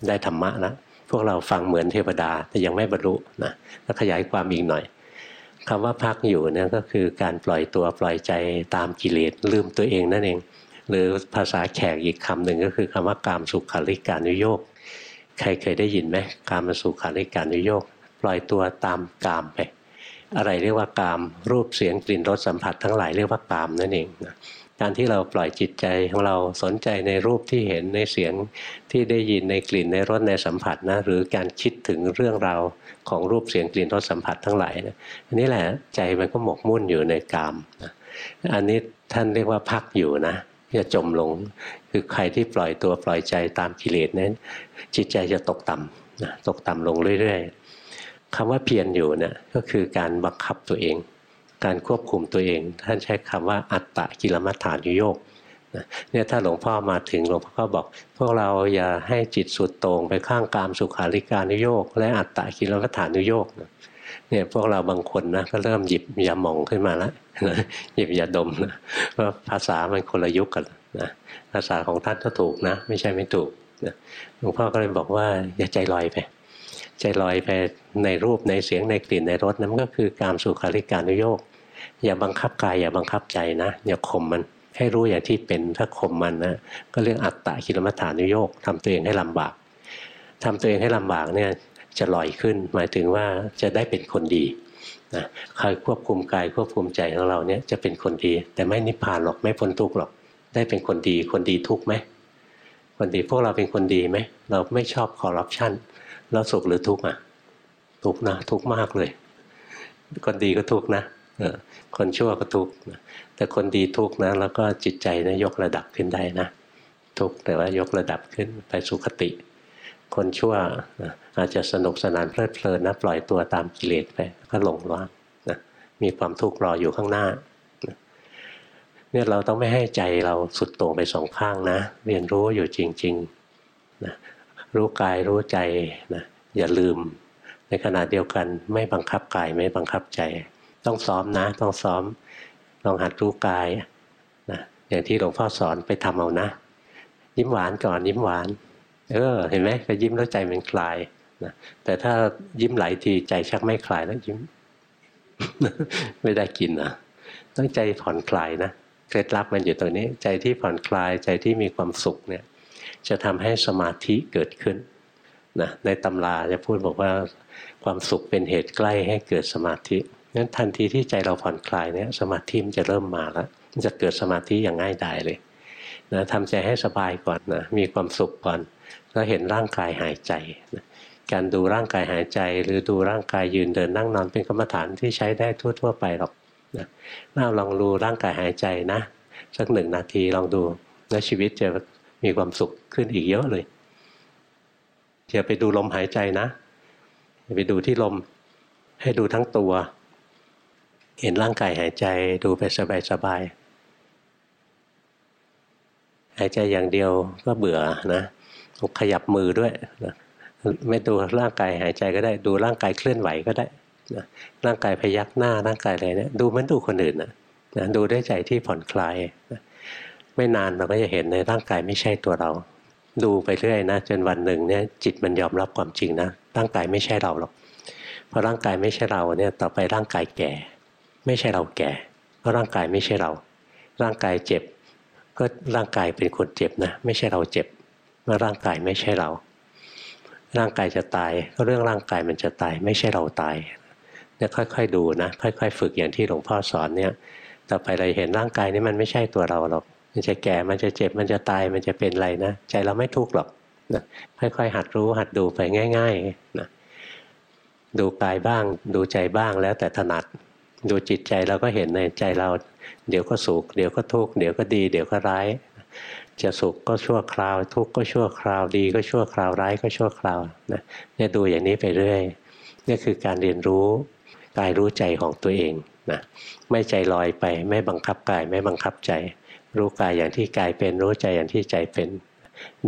ได้ธรรมะแล้ว พวกเราฟังเหมือนเทวดา แต่ยังไม่บรรลุนะก็ขยายความอีกหน่อยคำว่าพักอยู่เนี่ยก็คือการปล่อยตัวปล่อยใจตามกิเลสลืมตัวเองนั่นเอง หรือภาษาแขกอีกคำหนึ่งก็คือคำว่ากามสุขาริการุโยกใครเคยได้ยินไหมกามสุขาริการุโยกปล่อยตัวตามกามไป อะไรเรียกว่ากาม รูปเสียงกลิ่นรสสัมผัสทั้งหลายเรียกว่ากามนั่นเองนะ การที่เราปล่อยจิตใจของเราสนใจในรูปที่เห็นในเสียงที่ได้ยินในกลิ่นในรสในสัมผัสนะหรือการคิดถึงเรื่องราวของรูปเสียงกลิ่นรสสัมผัสทั้งหลายนะอันนี้แหละใจมันก็หมกมุ่นอยู่ในกามนะอันนี้ท่านเรียกว่าพักอยู่นะจะจมลงคือใครที่ปล่อยตัวปล่อยใจตามกิเลสนั้น จิตใจจะตกต่ำนะตกต่ำลงเรื่อย ๆคำว่าเพียรอยู่เนี่ยก็คือการบังคับตัวเอง การควบคุมตัวเอง ท่านใช้คำว่าอัตตะกิลมัฏฐานุโยกเนี่ยถ้าหลวงพ่อมาถึงหลวงพ่อก็บอก พวกเราอย่าให้จิตสุดโต่งไปข้างกามสุขาริการนุโยกและอัตตะกิลมัฏฐานุโยกเนี่ยพวกเราบางคนนะก็เริ่มหยิบยาหมองขึ้นมาแล้วหยิบยาดมนะเพราภาษามันคนละยุคกันนะภาษาของท่านก็ถูกนะ ไม่ใช่ไม่ถูกหลวงพ่อก็เลยบอกว่าอย่าใจลอยไป ใจลอยไปในรูปในเสียงในกลิ่นในรสนั่นก็คือการสุขาริการนุโยกอย่าบังคับกายอย่าบังคับใจนะอย่าข่มมันให้รู้อย่างที่เป็นถ้าข่มมันนะก็เรื่องอัตตะกิลมัฏฐานุโยกทำตัวเองให้ลำบากทำตัวเองให้ลำบากเนี่ยจะลอยขึ้น หมายถึงว่าจะได้เป็นคนดีนะคอยควบคุมกายควบคุมใจของเราเนี่ยจะเป็นคนดี แต่ไม่นิพพานหรอกไม่พ้นทุกข์หรอก ได้เป็นคนดีคนดีทุกข์ไหมคนดีพวกเราเป็นคนดีไหมเราไม่ชอบคอร์รัปชัน แล้วสุขหรือทุกข์อะ ทุกข์นะทุกข์มากเลย คนดีก็ทุกข์นะคนชั่วก็ทุกข์แต่คนดีทุกข์นะ แล้วก็จิตใจนะยกระดับขึ้นได้นะทุกข์แต่ว่ายกระดับขึ้นไปสุขติ คนชั่วอาจจะสนุกสนานเพลิดเพลินนะปล่อยตัวตามกิเลสไปก็หลงว่างนะมีความทุกข์รออยู่ข้างหน้าเนี่ยเราต้องไม่ให้ใจเราสุดโต่งไปสองข้างนะ เรียนรู้อยู่จริงๆนะ รู้กายรู้ใจนะอย่าลืม ในขณะเดียวกันไม่บังคับกายไม่บังคับใจ ต้องซ้อมนะ ต้องซ้อมลองหัดรู้กายนะอย่างที่หลวงพ่อสอนไปทำเอานะ ยิ้มหวานก่อนยิ้มหวาน เออ เห็นไหมไปยิ้มแล้วใจมันคลายนะแต่ถ้ายิ้มไหลทีใจชักไม่คลายแล้วยิ้ม ไม่ได้กินนะต้องใจผ่อนคลายนะเคล็ดลับมันอยู่ตรงนี้ ใจที่ผ่อนคลายใจที่มีความสุขเนี่ย จะทำให้สมาธิเกิดขึ้นนะในตำราจะพูดบอกว่าความสุขเป็นเหตุใกล้ให้เกิดสมาธิงั้นทันทีที่ใจเราผ่อนคลายเนี่ยสมาธิมันจะเริ่มมาแล้วมันจะเกิดสมาธิอย่างง่ายดายเลยนะทำใจให้สบายก่อนนะมีความสุขก่อน แล้วเห็นร่างกายหายใจนะการดูร่างกายหายใจ หรือดูร่างกายยืนเดินนั่งนอนเป็นกรรมฐานที่ใช้ได้ทั่ว ๆ ไปหรอกนะน่าลองดูร่างกายหายใจนะ สักหนึ่งนาทีลองดูแล้วชีวิตจะ มีความสุขขึ้นอีกเยอะเลยอย่าไปดูลมหายใจนะอย่าไปดูที่ลมให้ดูทั้งตัว เห็นร่างกายหายใจดูไปสบายๆหายใจอย่างเดียวก็เบื่อนะขยับมือด้วยนะไม่ดูร่างกายหายใจก็ได้ ดูร่างกายเคลื่อนไหวก็ได้นะร่างกายพยักหน้าร่างกายอะไรเนี่ยดูมือนดูคนอื่นนะนะดูด้วยใจที่ผ่อนคลายนะ ไม่นานเราก็จะเห็นในร่างกายไม่ใช่ตัวเรา ดูไปเรื่อยนะจนวันหนึ่งเนี่ยจิตมันยอมรับความจริงนะร่างกายไม่ใช่เราหรอกพอร่างกายไม่ใช่เราเนี่ยต่อไปร่างกายแก่ ไม่ใช่เราแก่ เพราะร่างกายไม่ใช่เรา ร่างกายเจ็บ ก็ร่างกายเป็นคนเจ็บนะไม่ใช่เราเจ็บเมื่อร่างกายไม่ใช่เรา ร่างกายจะตายก็เรื่องร่างกายมันจะตาย ไม่ใช่เราตายเนี่ยค่อยๆดูนะค่อย ๆ ฝึกอย่างที่หลวงพ่อสอนเนี่ยต่อไปเราเห็นร่างกายนี้มันไม่ใช่ตัวเราหรอก มันจะแก่มันจะเจ็บมันจะตายมันจะเป็นอะไรนะใจเราไม่ทุกข์หรอกนะค่อยๆ หัดรู้หัดดูไปง่ายๆนะดูกายบ้าง ดูใจบ้างแล้วแต่ถนัด ดูจิตใจเราก็เห็นในใจเรา เดี๋ยวก็สุขเดี๋ยวก็ทุกข์เดี๋ยวก็ดี เดี๋ยวก็ร้าย จะสุขก็ชั่วคราว ทุกข์ก็ชั่วคราวดีก็ชั่วคราวร้ายก็ชั่วคราวนะเนี่ยดูอย่างนี้ไปเรื่อยนี่คือการเรียนรู้กายรู้ใจของตัวเองนะไม่ใจลอยไป ไม่บังคับกายไม่บังคับใจ รู้กายอย่างที่กายเป็น รู้ใจอย่างที่ใจเป็น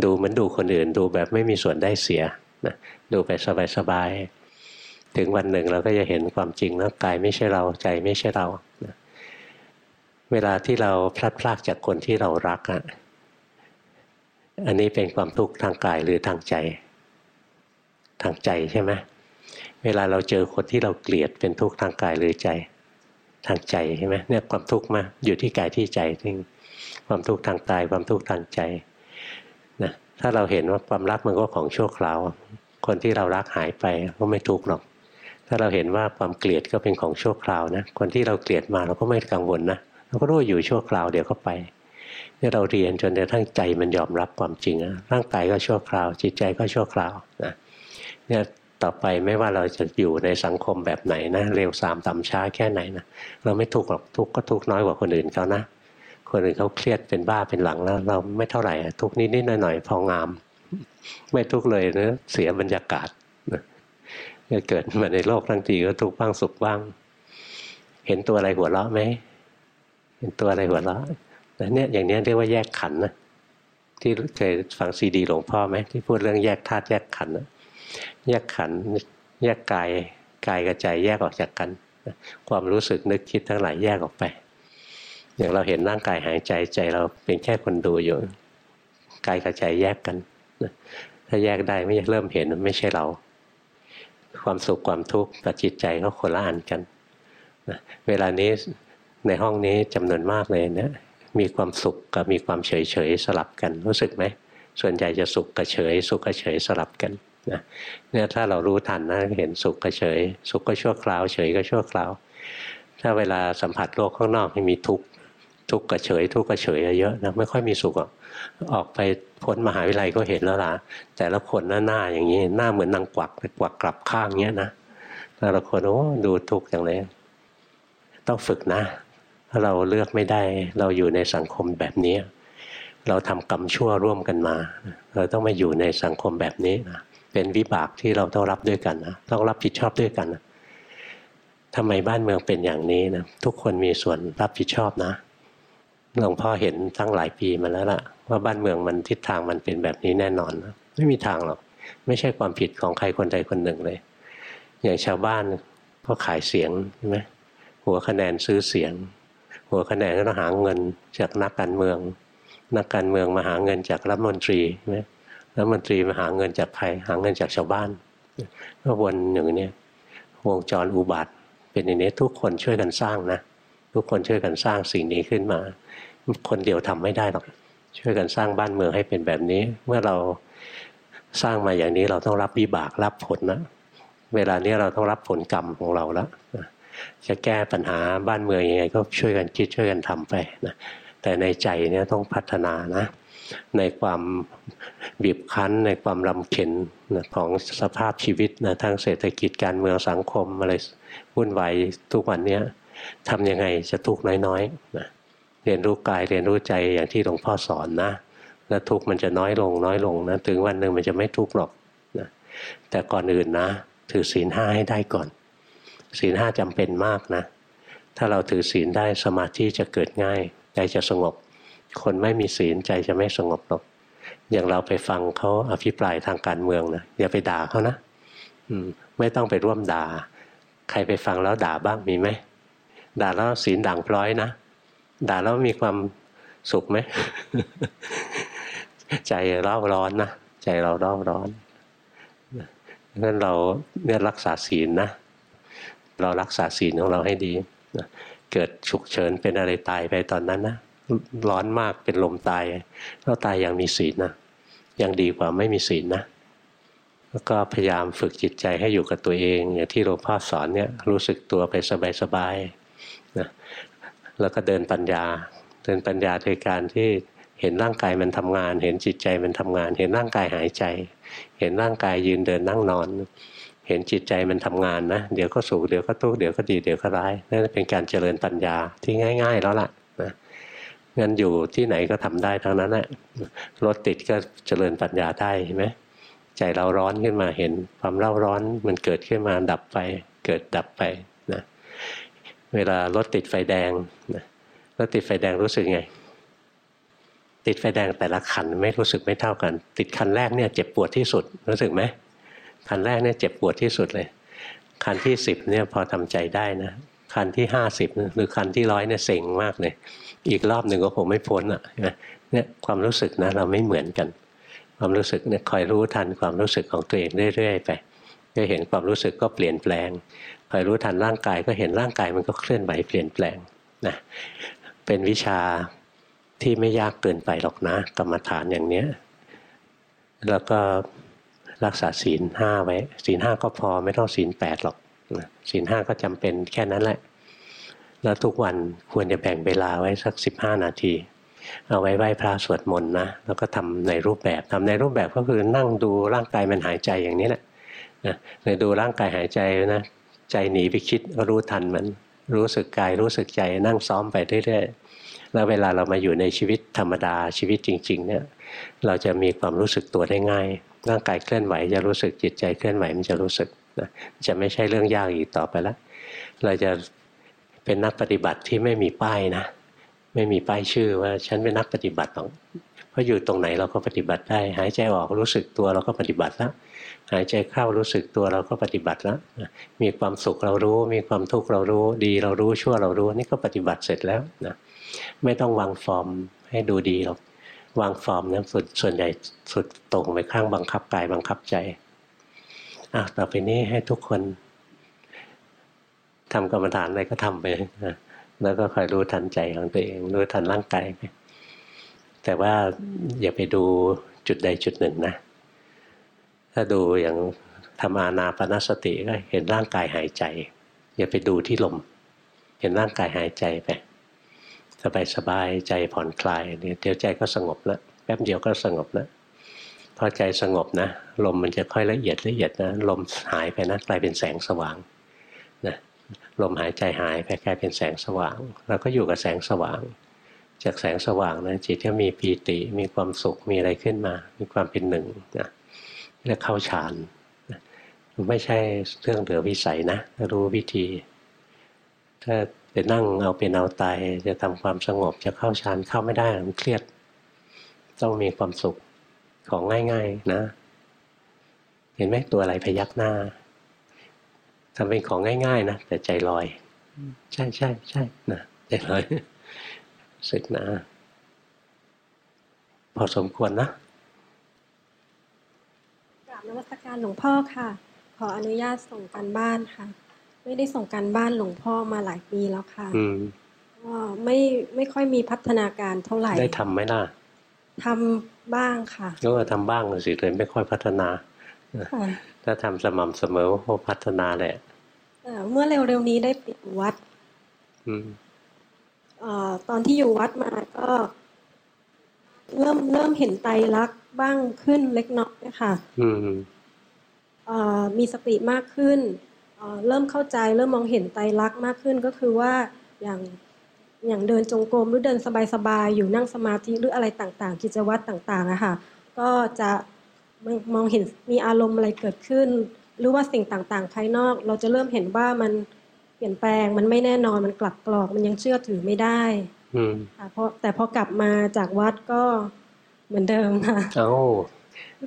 ดูเหมือนดูคนอื่น ดูแบบไม่มีส่วนได้เสียนะดูไปสบายๆถึงวันหนึ่งเราก็จะเห็นความจริงแล้วกายไม่ใช่เราใจไม่ใช่เรานะเวลาที่เราพลัดพรากจากคนที่เรารักอะอันนี้เป็นความทุกข์ทางกายหรือทางใจ ทางใจใช่ไหมเวลาเราเจอคนที่เราเกลียดเป็นทุกข์ทางกายหรือใจ ทางใจใช่ไหมเนี่ยความทุกข์มาอยู่ที่กายที่ใจที่ ความทุกข์ทางกายความทุกข์ทางใจนะถ้าเราเห็นว่าความรักมันก็ของชั่วคราว คนที่เรารักหายไปก็ไม่ทุกข์หรอก ถ้าเราเห็นว่าความเกลียดก็เป็นของชั่วคราวนะ คนที่เราเกลียดมาเราก็ไม่กังวลนะเราก็รู้อยู่ชั่วคราวเดี๋ยวก็ไปนี่เราเรียนจนกระทั่งใจมันยอมรับความจริงนะร่างกายก็ชั่วคราว จิตใจก็ชั่วคราวนะเนี่ยต่อไปไม่ว่าเราจะอยู่ในสังคมแบบไหนนะเร็วสามต่ำช้าแค่ไหนนะเราไม่ทุกข์หรอกทุกข์ก็ทุกข์น้อยกว่าคนอื่นเขานะ คนอื่นเขาเครียดเป็นบ้าเป็นหลังแล้ว เราไม่เท่าไหร่ทุกนิดนิดหน่อยหน่อยพองาม ไม่ทุกเลยนะเสียบรรยากาศนะเกิดมาในโลกทั้งทีก็ทุกข์บ้างสุขบ้าง เห็นตัวอะไรหัวเราะไหมเห็นตัวอะไรหัวเราะเนี่ยอย่างนี้เรียกว่าแยกขันนะที่เคยฟังซีดีหลวงพ่อไหมที่พูดเรื่องแยกธาตุแยกขันนะแยกขันแยกกายกายกับใจแยกออกจากกัน ความรู้สึกนึกคิดทั้งหลายแยกออกไป อย่างเราเห็นร่างกายหายใจใจเราเป็นแค่คนดูอยู่กายกับใจแยกกันถ้าแยกได้ไม่เริ่มเห็นไม่ใช่เรา ความสุขความทุกข์กับจิตใจก็คนละอันกันเวลานี้ในห้องนี้จำนวนมากเลยเนะมีความสุขกับมีความเฉยเฉยสลับกันรู้สึกไหมส่วนใหญ่จะสุขกับเฉย สุขกับเฉยสลับกันนะเนี่ยถ้าเรารู้ทันนะเห็นสุขก็เฉย สุขก็ชั่วคราว เฉยก็ชั่วคราว ถ้าเวลาสัมผัสโลกข้างนอกมีทุกข์ ทุกข์กับเฉย ทุกข์กับเฉยเยอะนะไม่ค่อยมีสุขออกไปพ้นมหาวิทยาลัยก็เห็นแล้วล่ะ แต่ละคนหน้าหน้าอย่างนี้หน้าเหมือนนางกวักกวักกลับข้างเงี้ยนะแต่ละคนโอ้ดูทุกข์อย่างไรต้องฝึกนะถ้าเราเลือกไม่ได้เราอยู่ในสังคมแบบนี้ เราทำกรรมชั่วร่วมกันมา เราต้องมาอยู่ในสังคมแบบนี้นะเป็นวิบากที่เราต้องรับด้วยกันนะต้องรับผิดชอบด้วยกันนะทำไมบ้านเมืองเป็นอย่างนี้นะทุกคนมีส่วนรับผิดชอบนะ หลวงพ่อเห็นตั้งหลายปีมาแล้วล่ะ ว่าบ้านเมืองมันทิศทางมันเป็นแบบนี้แน่นอน ไม่มีทางหรอก ไม่ใช่ความผิดของใครคนใดคนหนึ่งเลย อย่างชาวบ้านก็ขายเสียงใช่ไหมหัวคะแนนซื้อเสียง หัวคะแนนก็ต้องหาเงินจากนักการเมือง นักการเมืองมาหาเงินจากรัฐมนตรีใช่ไหมรัฐมนตรีมาหาเงินจากใครหาเงินจากชาวบ้านก็วนอย่างนี้วงจรอุบัติเป็นอย่างนี้ทุกคนช่วยกันสร้างนะทุกคนช่วยกันสร้างสิ่งนี้ขึ้นมา คนเดียวทำไม่ได้หรอกช่วยกันสร้างบ้านเมืองให้เป็นแบบนี้ เมื่อเราสร้างมาอย่างนี้เราต้องรับวิบากรับผลนะเวลานี้เราต้องรับผลกรรมของเราแล้วจะแก้ปัญหาบ้านเมืองยังไง ก็ช่วยกันคิดช่วยกันทำไปนะแต่ในใจเนี่ยต้องพัฒนานะ ในความบีบคั้น ในความลำเข็นของสภาพชีวิตนะทางเศรษฐกิจการเมืองสังคมอะไรวุ่นวายทุกวันนี้ทำยังไงจะทุกข์น้อยๆนะ เรียนรู้กายเรียนรู้ใจอย่างที่หลวงพ่อสอนนะแล้วทุกข์มันจะน้อยลงน้อยลงนะถึงวันหนึ่งมันจะไม่ทุกข์หรอกนะแต่ก่อนอื่นนะ ถือศีลห้าให้ได้ก่อน ศีลห้าจำเป็นมากนะ ถ้าเราถือศีลได้สมาธิจะเกิดง่าย ใจจะสงบ คนไม่มีศีลใจจะไม่สงบหรอก อย่างเราไปฟังเขาอภิปรายทางการเมืองนะอย่าไปด่าเขานะอืมไม่ต้องไปร่วมด่า ใครไปฟังแล้วด่าบ้างมีไหมด่าแล้วศีลด่างพร้อยนะ ด่าแล้วมีความสุขไหมใจเราร้อนนะใจเราเร่าร้อนเพราะฉะนั้นเราเนี่ยรักษาศีลนะเรารักษาศีลของเราให้ดีเกิดฉุกเฉินเป็นอะไรตายไปตอนนั้นนะร้อนมากเป็นลมตายก็ตายอย่างมีศีลนะยังดีกว่าไม่มีศีลนะแล้วก็พยายามฝึกจิตใจให้อยู่กับตัวเองอย่างที่หลวงพ่อสอนเนี่ยรู้สึกตัวไปสบายๆนะ แล้วก็เดินปัญญา เดินปัญญาโดยการที่เห็นร่างกายมันทำงาน เห็นจิตใจมันทำงาน เห็นร่างกายหายใจ เห็นร่างกายยืนเดินนั่งนอน เห็นจิตใจมันทำงานนะ เดี๋ยวก็สุขเดี๋ยวก็ทุกข์เดี๋ยวก็ดีเดี๋ยวก็ร้ายนั่นเป็นการเจริญปัญญาที่ง่าย ๆ แล้วล่ะนะงั้นอยู่ที่ไหนก็ทำได้ทั้งนั้นแหละรถติดก็เจริญปัญญาได้ใช่ไหมใจเราร้อนขึ้นมาเห็นความเร่าร้อนมันเกิดขึ้นมาดับไป เกิดดับไป เวลารถติดไฟแดงนะรถติดไฟแดงรู้สึกไง ติดไฟแดงแต่ละคันไม่รู้สึกไม่เท่ากัน ติดคันแรกเนี่ยเจ็บปวดที่สุดรู้สึกไหมคันแรกเนี่ยเจ็บปวดที่สุดเลย คันที่สิบเนี่ยพอทำใจได้นะคันที่ห้าสิบหรือคันที่ร้อยเนี่ยเซ็งมากเลย อีกรอบหนึ่งก็คงไม่พ้นอะเนี่ยความรู้สึกนะเราไม่เหมือนกัน ความรู้สึกเนี่ยคอยรู้ทันความรู้สึกของตัวเองเรื่อยๆไปจะเห็นความรู้สึกก็เปลี่ยนแปลง คอยรู้ทันร่างกายก็เห็นร่างกายมันก็เคลื่อนไหวเปลี่ยนแปลงนะเป็นวิชาที่ไม่ยากเกินไปหรอกนะ กรรมฐานอย่างเนี้ยแล้วก็รักษาศีลห้าไว้ศีลห้าก็พอไม่ต้องศีลแปดหรอกศีลห้าก็จำเป็นแค่นั้นแหละ แล้วทุกวันควรจะแบ่งเวลาไว้สักสิบห้านาที เอาไว้ไหว้พระสวดมนต์นะ แล้วก็ทำในรูปแบบทำในรูปแบบก็คือนั่งดูร่างกายมันหายใจอย่างนี้แหละนะในดูร่างกายหายใจนะ ใจหนีไปคิดก็รู้ทันมัน รู้สึกกายรู้สึกใจนั่งซ้อมไปเรื่อยๆแล้วเวลาเรามาอยู่ในชีวิตธรรมดาชีวิตจริง ๆ เนี่ย เราจะมีความรู้สึกตัวได้ง่ายร่างกายเคลื่อนไหวจะรู้สึกจิตใจเคลื่อนไหวมันจะรู้สึกนะจะไม่ใช่เรื่องยากอีกต่อไปแล้วเราจะเป็นนักปฏิบัติที่ไม่มีป้ายนะ ไม่มีป้ายชื่อว่าฉันเป็นนักปฏิบัติหรอกเพราะอยู่ตรงไหนเราก็ปฏิบัติได้ หายใจออกรู้สึกตัวเราก็ปฏิบัติแล้ว หายใจเข้ารู้สึกตัวเราก็ปฏิบัติแล้วมีความสุขเรารู้ มีความทุกข์เรารู้ ดีเรารู้ชั่วเรารู้นี่ก็ปฏิบัติเสร็จแล้วนะไม่ต้องวางฟอร์มให้ดูดีหรอกวางฟอร์มนั้นส่วนใหญ่สุดตรงไปข้างบังคับกายบังคับใจอะต่อไปนี้ให้ทุกคนทำกรรมฐานอะไรก็ทำไปนะแล้วก็คอยรู้ทันใจของตัวเองรู้ทันร่างกายไปแต่ว่าอย่าไปดูจุดใดจุดหนึ่งนะ ถ้าดูอย่างทำอานาปนสติก็เห็นร่างกายหายใจ อย่าไปดูที่ลม เห็นร่างกายหายใจไปสบายสบายใจผ่อนคลายเดี๋ยวใจก็สงบแล้วแป๊บเดียวก็สงบแล้วพอใจสงบนะลมมันจะค่อยละเอียดละเอียดนะลมหายไปนะกลายเป็นแสงสว่างนะลมหายใจหายไปกลายเป็นแสงสว่างแล้วก็อยู่กับแสงสว่าง จากแสงสว่างนะจิตก็มีปีติมีความสุขมีอะไรขึ้นมา มีความเป็นหนึ่งนะ เรียกเข้าฌานไม่ใช่เรื่องเหลือวิสัยนะ รู้วิธี ถ้าจะนั่งเอาเป็นเอาตายจะทำความสงบจะเข้าฌานเข้าไม่ได้มันเครียด ต้องมีความสุขของง่าย ๆนะ เห็นไหมตัวอะไรพยักหน้าทำเป็นของง่ายๆนะแต่ใจลอย ใช่ใช่ใช่นะใจลอยสึกนะ พอสมควรนะ นวัตการหลวงพ่อค่ะ ขออนุญาตส่งกันบ้านค่ะ ไม่ได้ส่งกันบ้านหลวงพ่อมาหลายปีแล้วค่ะก็ไม่ไม่ค่อยมีพัฒนาการเท่าไหร่ ได้ทำไหมล่ะทำบ้างค่ะก็ทำบ้างสิเลยไม่ค่อยพัฒนาถ้าทำสม่ำเสมอก็พัฒนาแหละเมื่อเร็วๆนี้ได้ปิดวัดอตอนที่อยู่วัดมาก็ เริ่มเริ่มเห็นไตรักบ้างขึ้นเล็กน้อย ค่ะมีสติมากขึ้นเริ่มเข้าใจเริ่มมองเห็นไตรักมากขึ้นก็คือว่าอย่างอย่างเดินจงกรมหรือเดินสบายๆอยู่นั่งสมาธิหรืออะไรต่างๆ กิจวัตรต่างๆอะค่ะก็จะมองเห็นมีอารมณ์อะไรเกิดขึ้น หรือว่าสิ่งต่างๆ ภายนอก เราจะเริ่มเห็นว่ามันเปลี่ยนแปลงมันไม่แน่นอนมันกลับกรอกมันยังเชื่อถือไม่ได้ค่ะเพราะแต่พอกลับมาจากวัดก็เหมือนเดิมค่ะเอ้า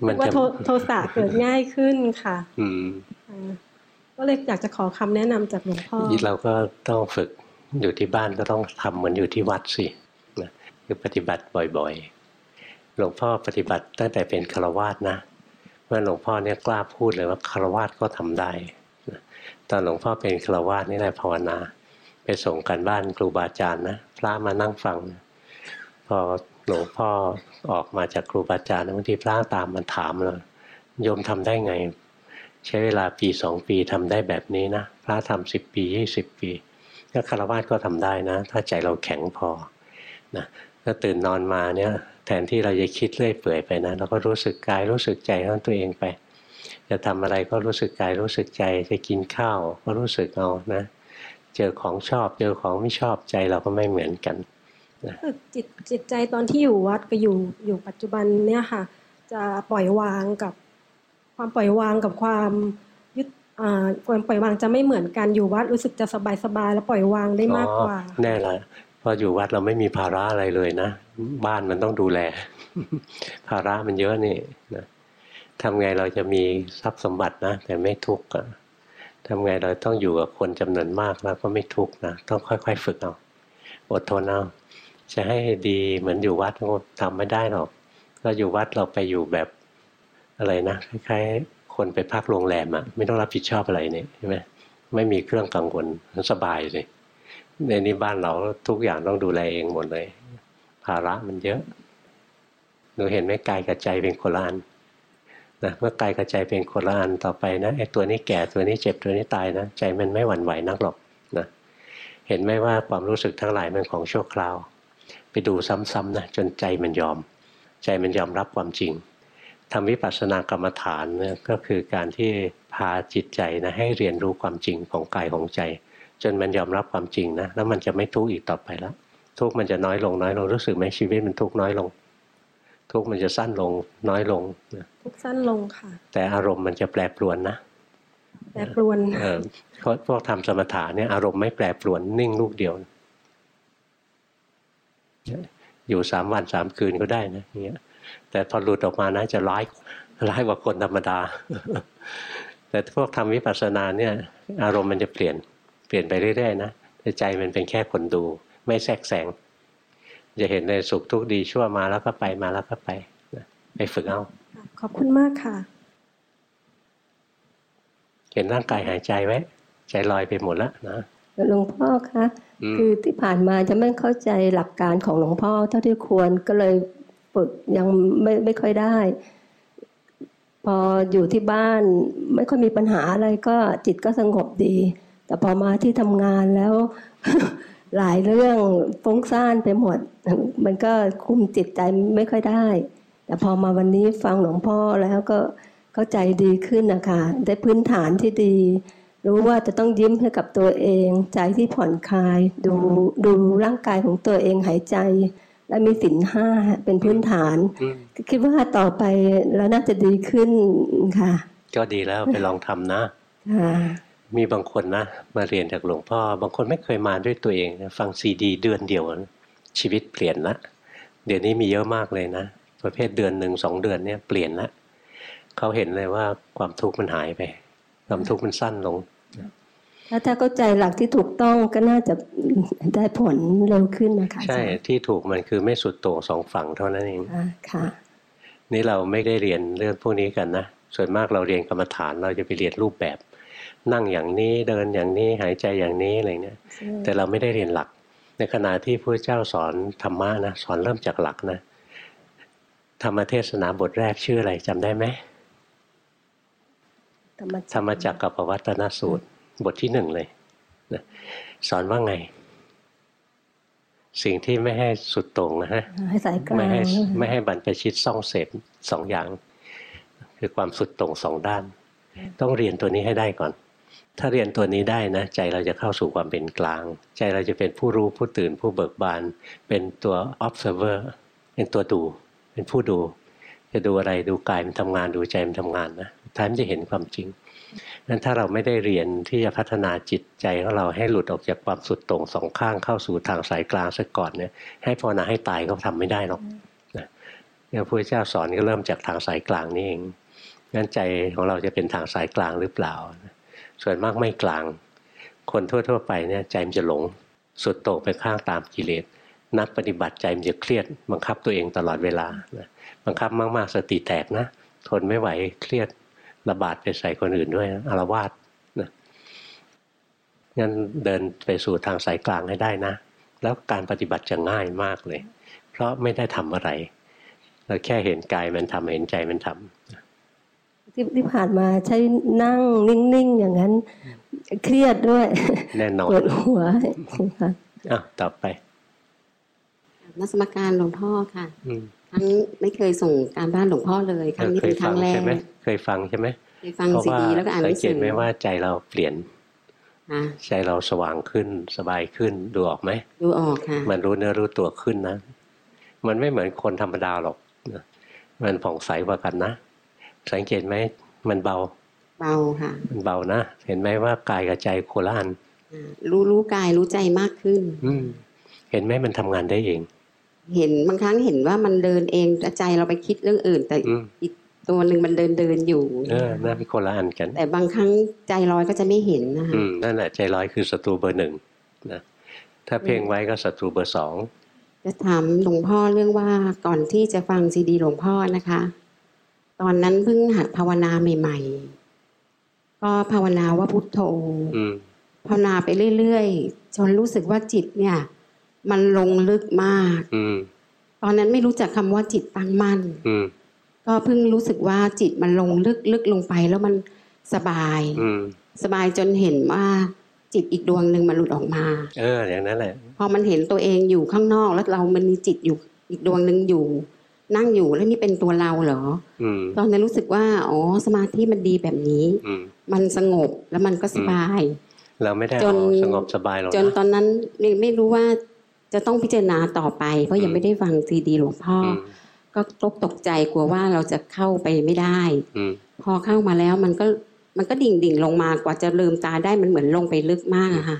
มันว่าโทสะเกิดง่ายขึ้นค่ะ อืมก็เลยอยากจะขอคำแนะนำจากหลวงพ่อเราก็ต้องฝึกอยู่ที่บ้านก็ต้องทำเหมือนอยู่ที่วัดสินะคือปฏิบัติบ่อยๆ หลวงพ่อปฏิบัติตั้งแต่เป็นฆราวาสนะเมื่อหลวงพ่อเนี่ยกล้าพูดเลยว่าฆราวาสก็ทำได้ตอนหลวงพ่อเป็นฆราวาสนี่แหละภาวนา ไปส่งกันบ้านครูบาอาจารย์นะพระมานั่งฟัง พอ หลวงพ่อออกมาจากครูบาอาจารย์บางทีพระตามมันถามเลยโยมทำได้ไง ใช้เวลาปีสองปีทำได้แบบนี้นะพระทำสิบปียี่สิบปีก็คารวะก็ทำได้นะ ถ้าใจเราแข็งพอนะถ้าตื่นนอนมาเนี่ยแทนที่เราจะคิดเรื่อยเปื่อยไปนะเราก็รู้สึกกายรู้สึกใจของตัวเองไป จะทำอะไรก็รู้สึกกายรู้สึกใจจะกินข้าวก็รู้สึกเอานะ เจอของชอบเจอของไม่ชอบใจเราก็ไม่เหมือนกัน นะจิตจิตใจตอนที่อยู่วัดกับอยู่อยู่ปัจจุบันเนี่ยค่ะ จะปล่อยวางกับ ความปล่อยวางกับความยึดอ่าความปล่อยวางจะไม่เหมือนกันอยู่วัดรู้สึกจะสบายสบายๆแล้วปล่อยวางได้มากกว่าอ๋อแน่ละเพออยู่วัดเราไม่มีภาระอะไรเลยนะ บ้านมันต้องดูแล ภาระมันเยอะนี่นะทำไงเราจะมีทรัพย์สมบัตินะ แต่ไม่ทุกข์อะทำไงเราต้องอยู่กับคนจำนวนมากแล้วก็ไม่ทุกข์นะ ต้องค่อย ๆ ฝึกเอาอดทนเอา จะให้ดีเหมือนอยู่วัดก็ทำไม่ได้หรอกเราอยู่วัดเราไปอยู่แบบอะไรนะคล้ายๆคนไปพักโรงแรมอะไม่ต้องรับผิดชอบอะไรเนี่ยใช่ไหมไม่มีเครื่องกังวลสบายเลยในนี้บ้านเราทุกอย่างต้องดูแลเองหมดเลย ภาระมันเยอะหนูเห็นไหมกายกับใจเป็นคนละอันนะเมื่อกายกับใจเป็นคนละอันต่อไปนะไอ้ตัวนี้แก่ตัวนี้เจ็บตัวนี้ตายนะใจมันไม่หวั่นไหวนักหรอกนะเห็นไหมว่าความรู้สึกทั้งหลายมันของชั่วคราว ไปดูซ้ำๆนะจนใจมันยอม ใจมันยอมรับความจริงทำวิปัสสนากรรมฐานเนี่ยก็คือการที่พาจิตใจนะให้เรียนรู้ความจริงของกายของใจ จนมันยอมรับความจริงนะแล้วมันจะไม่ทุกข์อีกต่อไปแล้วทุกข์มันจะน้อยลงน้อยลงรู้สึกไหมชีวิตมันทุกข์น้อยลง ทุกข์มันจะสั้นลงน้อยลงนะทุกสั้นลงค่ะ แต่อารมณ์มันจะแปรปรวนนะแปรปรวนเออเพราะพวกทำสมถะเนี่ยอารมณ์ไม่แปรปรวนนิ่งลูกเดียว อยู่สามวันสามคืนก็ได้นะอย่างเงี้ยแต่พอหลุดออกมานะจะร้ายร้ายกว่าคนธรรมดา แต่พวกทำวิปัสสนาเนี่ย อารมณ์มันจะเปลี่ยนเปลี่ยนไปเรื่อยๆนะแต่ใจมันเป็นแค่คนดู ไม่แทรกแซงจะเห็นในสุขทุกข์ดีชั่วมาแล้วก็ไปมาแล้วก็ไปนะไปฝึกเอา ขอบคุณมากค่ะ เห็นร่างกายหายใจไว้ ใจลอยไปหมดแล้วนะ หลวงพ่อคะอืมคือที่ผ่านมาจะไม่เข้าใจหลักการของหลวงพ่อ เท่าที่ควรก็เลยฝึกยังไม่ไม่ค่อยได้ พออยู่ที่บ้านไม่ค่อยมีปัญหาอะไรก็จิตก็สงบดี แต่พอมาที่ทำงานแล้ว หลายเรื่องฟุ้งซ่านไปหมด มันก็คุมจิตใจไม่ค่อยได้ แต่พอมาวันนี้ฟังหลวงพ่อแล้วก็เข้าใจดีขึ้นนะคะได้พื้นฐานที่ดี รู้ว่าจะต้องยิ้มให้กับตัวเอง ใจที่ผ่อนคลาย ดูดูร่างกายของตัวเองหายใจ และมีสินห้าเป็นพื้นฐานอืมคิดว่าต่อไปแล้วน่าจะดีขึ้นค่ะ ก็ดีแล้วไปลองทำนะค่ะมีบางคนนะ มาเรียนจากหลวงพ่อ บางคนไม่เคยมาด้วยตัวเองนะฟังซีดี เดือนเดียวนะชีวิตเปลี่ยนละเดี๋ยวนี้มีเยอะมากเลยนะ ประเภทเดือนหนึ่งสองเดือนเนี่ยเปลี่ยนละเขาเห็นเลยว่าความทุกข์มันหายไป ความทุกข์มันสั้นลงแล้วถ้าเข้าใจหลักที่ถูกต้องก็น่าจะได้ผลเร็วขึ้นนะคะใช่ที่ถูกมันคือไม่สุดโต่งสองฝั่งเท่านั้นเองค่ะค่ะ นี่เราไม่ได้เรียนเรื่องพวกนี้กันนะส่วนมากเราเรียนกรรมฐานเราจะไปเรียนรูปแบบ นั่งอย่างนี้เดินอย่างนี้หายใจอย่างนี้อะไรเนี่ย แต่เราไม่ได้เรียนหลัก ในขณะที่พระเจ้าสอนธรรมะนะสอนเริ่มจากหลักนะธรรมเทศนาบทแรกชื่ออะไรจำได้ไหม ธรรมธรรมจักรกับปวัตนสูตร บทที่หนึ่งเลยนะสอนว่าไง สิ่งที่ไม่ให้สุดโต่งนะฮะให้สายกลาไม่งให้ไม่ให้บันไปชิดซ่องเสพสองอย่าง คือความสุดโต่งสองด้าน ต้องเรียนตัวนี้ให้ได้ก่อน ถ้าเรียนตัวนี้ได้นะ ใจเราจะเข้าสู่ความเป็นกลาง ใจเราจะเป็นผู้รู้ผู้ตื่นผู้เบิกบาน เป็นตัว observer เป็นตัวดู เป็นผู้ดู จะดูอะไรดูกายมันทำงานดูใจมันทำงานนะ ท้ายมันจะเห็นความจริงนั้นถ้าเราไม่ได้เรียนที่จะพัฒนาจิตใจของเราให้หลุดออกจากความสุดโต่งสองข้างเข้าสู่ทางสายกลางซะก่อนเนี่ยให้ภาวนาให้ตายก็ทำไม่ได้หรอกนะเนี่ยพระพุทธเจ้าสอนก็เริ่มจากทางสายกลางนี่เองงั้นใจของเราจะเป็นทางสายกลางหรือเปล่า ส่วนมากไม่กลาง คนทั่ว ๆ ไปเนี่ยใจมันจะหลง สุดโต่งไปข้างตามกิเลส นักปฏิบัติใจมันจะเครียด บังคับตัวเองตลอดเวลานะบังคับมากๆสติแตกนะทนไม่ไหวเครียด ระบาดไปใส่คนอื่นด้วยนะอารวาสนะงั้นเดินไปสู่ทางสายกลางให้ได้นะ แล้วการปฏิบัติจะง่ายมากเลย เพราะไม่ได้ทำอะไร เราแค่เห็นกายมันทำเห็นใจมันทำที่ที่ผ่านมาใช้นั่งนิ่งๆ อย่างนั้น เครียดด้วย แน่นอนปวดหัวค่ะอะต่อไปนักสมการหลวงพ่อค่ะ อืม ครั้งไม่เคยส่งการบ้านหลวงพ่อเลยครั้งนี้เคเป็ยนคฟัรั้งงแรกใช่ไหมเคยฟังใช่ไหมเคยฟังเพราะซีว่าดีแล้วก็อ่านหสันังงเกสืตอไหมว่าใจเราเปลี่ยนค่ะใจเราสว่างขึ้นสบายขึ้นดูออกไหมดูออกค่ะมันรู้เนื้อรู้ตัวขึ้นนะ มันไม่เหมือนคนธรรมดาหรอกนะมันผ่องใสกว่ากันนะ สังเกตไหมมันเบา เบาค่ะมันเบานะเห็นไหมว่ากายกับใจโคละอันอ่ารู้รู้กายรู้ใจมากขึ้น อืมเห็นไหมมันทำงานได้เอง เห็นบางครั้งเห็นว่ามันเดินเองแต่ใจเราไปคิดเรื่องอื่น แต่อืมอีกตัวหนึ่งมันเดินเดินอยู่เออน่าเป็นคนละอันกัน แต่บางครั้งใจลอยก็จะไม่เห็นนะคะอืมนั่นแหละใจร้อยคือศัตรูเบอร์หนึ่งนะถ้าเพ่งไว้ก็ศัตรูเบอร์สองจะถามหลวงพ่อเรื่องว่าก่อนที่จะฟังซีดีหลวงพ่อนะคะ ตอนนั้นเพิ่งหัดภาวนาใหม่ๆ ก็ภาวนาว่าพุทโธอืมภาวนาไปเรื่อยๆจนรู้สึกว่าจิตเนี่ย มันลงลึกมากอืมตอนนั้นไม่รู้จักคำว่าจิตตั้งมั่นอืมก็เพิ่งรู้สึกว่าจิตมันลงลึกลึกลงไปแล้วมันสบายอืมสบายจนเห็นว่าจิตอีกดวงหนึ่งมันหลุดออกมา เออ อย่างนั้นแหละ พอมันเห็นตัวเองอยู่ข้างนอกแล้วเรามันมีจิตอยู่อีกดวงหนึ่งอยู่ นั่งอยู่แล้วนี่เป็นตัวเราเหรออืมตอนนั้นรู้สึกว่าอ๋อสมาธิมันดีแบบนี้อืมมันสงบแล้วมันก็สบาย เราไม่ได้จนเอาสงบสบายหรอกจนตนะอนนั้นยังไม่รู้ว่า จะต้องพิจารณาต่อไป เพราะยังอืมไม่ได้ฟังซีดีหลวงพ่ออือมก็ตกตกใจกลัวว่าเราจะเข้าไปไม่ได้อืมพอเข้ามาแล้วมันก็มันก็ดิ่งดิ่งลงมากว่าจะลืมตาได้มันเหมือนลงไปลึกมากอะค่ะ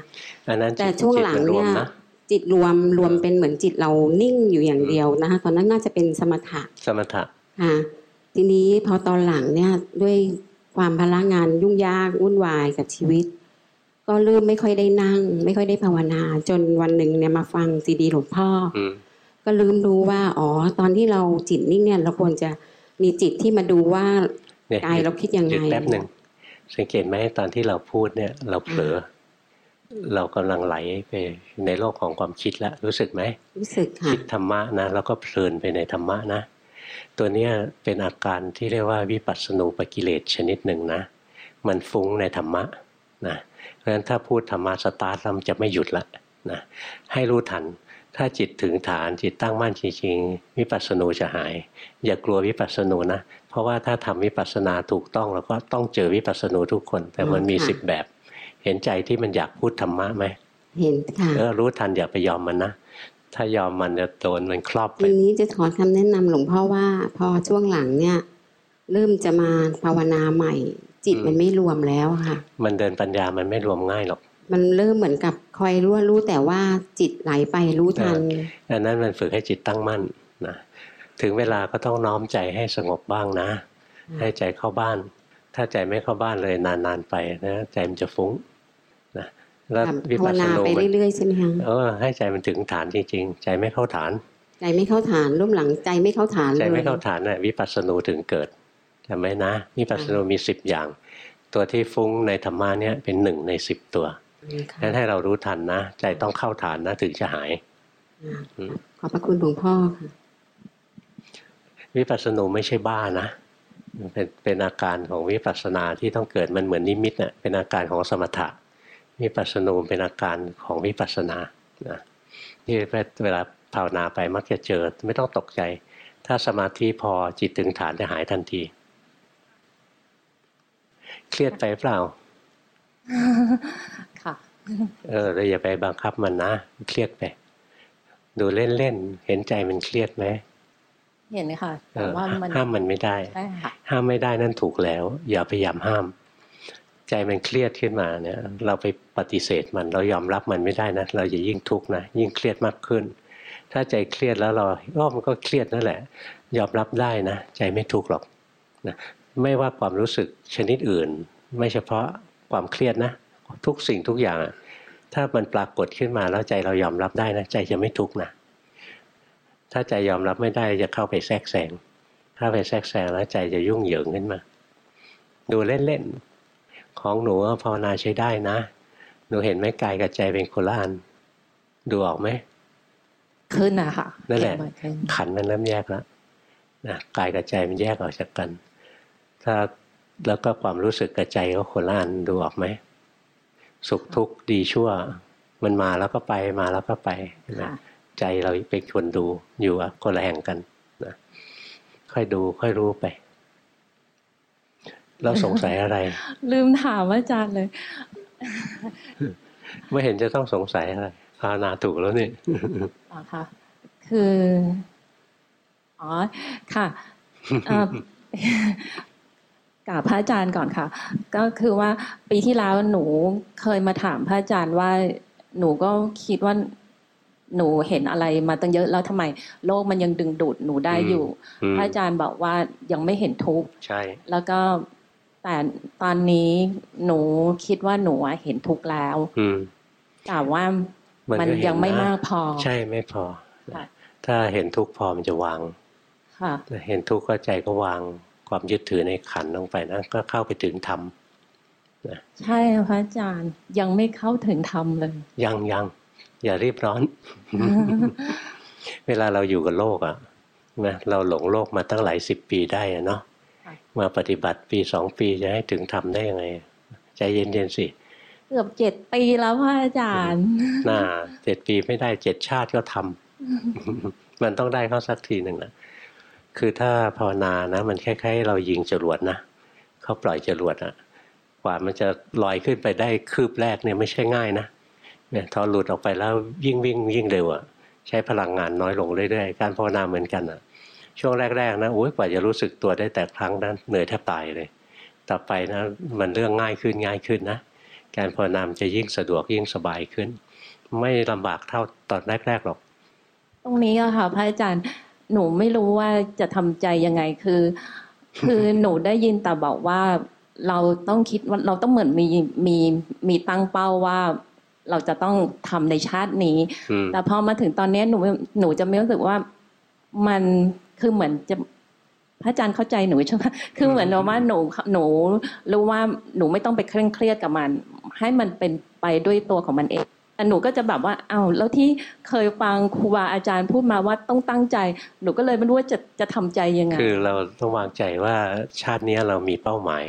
อันนั้นแต่จิตช่วงจิตหลังมันรวมเนี่ยนะจิตรวมรวมเป็นเหมือนจิตเรานิ่งอยู่อย่างเดียวนะคะตอนนั้นน่าจะเป็นสมถะสมถะค่ะทีนี้พอตอนหลังเนี่ยด้วยความพลังงานยุ่งยากวุ่นวายกับชีวิต ก็เริ่มไม่ค่อยได้นั่ง ไม่ค่อยได้ภาวนา จนวันหนึ่งเนี่ยมาฟังซีดีหลวงพ่อออืมก็ลืมรู้ว่าอ๋อตอนที่เราจิตนิ่งเนี่ยเราควรจะมีจิตที่มาดูว่าเนี่ยกายเราคิดยังหยุไงดแป๊บหนึ่งสังเกตไหมตอนที่เราพูดเนี่ยเราเผลอเรากำลังไหลไปในโลกของความคิดแล้วรู้สึกไหมรู้สึกค่ะคิดธรรมะนะแล้วก็เพลินไปในธรรมะนะ ตัวเนี้ยเป็นอาการที่เรียกว่าวิปัสสนูปกิเลสชนิดหนึ่งนะ มันฟุ้งในธรรมะนะ เพราะฉะนั้นถ้าพูดธรรมะสตาร์ทแล้วมันจะไม่หยุดละนะให้รู้ทัน ถ้าจิตถึงฐานจิตตั้งมั่นจริงๆวิปัสสนูจะหาย อย่ากลัววิปัสสนูนะเพราะว่าถ้าทำวิปัสสนาถูกต้องเราก็ต้องเจอวิปัสสนูทุกคน แต่มันมีค่ะสิบแบบ เห็นใจที่มันอยากพูดธรรมะไหมเห็นค่ะเออรู้ทันอย่าไปยอมมันนะถ้ายอมมันจะโดนมันครอบไปทีนี้จะขอคำแนะนำหลวงพ่อว่า พอช่วงหลังเนี่ย เริ่มจะมาภาวนาใหม่ จิตอืมมันไม่รวมแล้วอะค่ะ มันเดินปัญญามันไม่รวมง่ายหรอก มันเริ่มเหมือนกับคอยรู้รู้แต่ว่าจิตไหลไปรู้ทันอันนั้นมันฝึกให้จิตตั้งมั่นนะถึงเวลาก็ต้องน้อมใจให้สงบบ้างนะอืมให้ใจเข้าบ้าน ถ้าใจไม่เข้าบ้านเลยนานๆไปนะใจมันจะฟุ้งนะแล้ววิภาวปัสสนานูไปมันเรื่อยๆใช่ไหมคะเออให้ใจมันถึงฐานจริง ๆ ใจไม่เข้าฐาน ใจไม่เข้าฐานร่วมหลังใจไม่เข้าฐานใจเลยไม่เข้าฐานน่ะวิปัสสนูถึงเกิด จำไหมนะวิปัสสนูมีสิบอย่าง ตัวที่ฟุ้งในธรรมะเนี่ยเป็นหนึ่งในสิบตัวอืมค่ะนั้นให้เรารู้ทันนะ ใจต้องเข้าฐานนะถึงจะหายอ่าอืมขอบพระคุณหลวงพ่อค่ะวิปัสสนูไม่ใช่บ้านะมันเป็นเป็นอาการของวิปัสสนาที่ต้องเกิดมันเหมือนนิมิตเน่ะเป็นอาการของสมถะวิปัสสนูเป็นอาการของวิปัสสนานะที่เวลาภาวนาไปมักจะเจอไม่ต้องตกใจ ถ้าสมาธิพอจิตถึงฐานจะหายทันที เครียดไปเปล่า ค่ะ เออเราอย่าไปบังคับมันนะ เครียดไป ดูเล่นๆ เห็นใจมันเครียดไหม เห็นค่ะเอแต่อว่ามันห้ามมันไม่ได้ใช่ค่ะห้ามไม่ได้นั่นถูกแล้ว อย่าพยายามห้าม ใจมันเครียดขึ้นมาเนี่ย เราไปปฏิเสธมัน เรายอมรับมันไม่ได้นะ เราจะยิ่งทุกข์นะ ยิ่งเครียดมากขึ้น ถ้าใจเครียดแล้วเราก็มันก็เครียดนั่นแหละ ยอมรับได้นะ ใจไม่ทุกข์หรอกนะ ไม่ว่าความรู้สึกชนิดอื่น ไม่เฉพาะความเครียดนะ ทุกสิ่งทุกอย่างอะถ้ามันปรากฏขึ้นมาแล้วใจเรายอมรับได้นะใจจะไม่ทุกข์นะถ้าใจยอมรับไม่ได้จะเข้าไปแทรกแซงถ้าไปแทรกแซงแล้วใจจะยุ่งเหยิงขึ้นมา ดูเล่นๆของหนูภาวนาใช้ได้นะ หนูเห็นไหมกายกับใจเป็นคนละอันดูออกไหมขึ้นอะค่ะนั่นแหละเห็บ่อยขึ้นขันธ์มันเริ่มแยกแล้วนะกายกับใจมันแยกออกจากกัน ถ้าแล้วก็ความรู้สึกกับใจก็คนละอันดูออกไหม สุขทุกข์ดีชั่ว มันมาแล้วก็ไปมาแล้วก็ไปเห็นไหมค่ะใจเราเป็นคนดูอยู่อะคนละแห่งกันนะค่อยดูค่อยรู้ไปเราสงสัยอะไร ลืมถามอาจารย์เลย ไม่เห็นจะต้องสงสัยอะไรภาวนาถูกแล้วนี่อ๋อค่ะ คือ อ๋อ ค่ะเอ่อ กกราบพระอาจารย์ก่อนค่ะ ก็คือว่าปีที่แล้วหนูเคยมาถามพระอาจารย์ว่าหนูก็คิดว่าหนูเห็นอะไรมาตั้งเยอะแล้วทำไม โลกมันยังดึงดูดหนูได้อยู่อืมพระอาจารย์บอกว่ายังไม่เห็นทุกข์ใช่ แล้วก็แต่ตอนนี้หนูคิดว่าหนูอะเห็นทุกข์แล้ว อืมแต่ว่ามันมันก็เห็นยังไม่นะมากพอ ใช่ไม่พอค่ะถ้าเห็นทุกข์พอมันจะวางค่ะเห็นทุกข์ก็ใจก็วาง ความยึดถือในขันธ์ลงไปนะก็เข้าไปถึงธรรมใช่ค่ะพระอาจารย์ยังไม่เข้าถึงธรรมเลย ยังยังอย่ารีบร้อน เวลาเราอยู่กับโลกอะนะเราหลงโลกมาตั้งหลายสิบปีได้อะเนาะค่ะมาปฏิบัติปีสองปีจะให้ถึงทำได้ยังไง ใจเย็นๆสิ เกือบเจ็ดปีแล้วพระอาจารย์หน้าเจ็ดปีไม่ได้เจ็ดชาติก็ทำมันต้องได้เข้าสักทีหนึ่งนะ คือถ้าภาวนานะมันคล้ายๆ เรายิงจรวดนะเขาปล่อยจรวดอะกว่ามันจะลอยขึ้นไปได้คืบแรกเนี่ยไม่ใช่ง่ายนะเนี่ยพอหลุดออกไปแล้วยิ่งวิ่งยิ่งเร็วอะใช้พลังงานน้อยลงเรื่อยๆ การภาวนาเหมือนกันอะช่วงแรกๆนะโอ้ยกว่าจะรู้สึกตัวได้แต่ครั้งนั้นเหนื่อยแทบตายเลย ต่อไปนะมันเรื่องง่ายขึ้นง่ายขึ้นนะการภาวนามจะยิ่งสะดวกยิ่งสบายขึ้น ไม่ลำบากเท่าตอนแรกๆหรอก ตรงนี้อะค่ะพระอาจารย์ หนูไม่รู้ว่าจะทำใจยังไงคือ คือหนูได้ยินแต่บอกว่าเราต้องคิดว่าเราต้องเหมือนมีมีมีตั้งเป้าว่าเราจะต้องทำในชาตินี้อืมแต่พอมาถึงตอนนี้หนูหนูจะไม่รู้สึกว่ามันคือเหมือนจะพระอาจารย์เข้าใจหนูใช่ไหมคือเหมือนว่าหนูหนูรู้ว่าหนูไม่ต้องไปเคร่งเครียดกับมัน ให้มันเป็นไปด้วยตัวของมันเอง แต่หนูก็จะแบบว่าอ้าวแล้วที่เคยฟังครูบาอาจารย์พูดมาว่าต้องตั้งใจ หนูก็เลยไม่รู้ว่าจะจะทำใจยังไง คือเราต้องวางใจว่าชาตินี้เรามีเป้าหมาย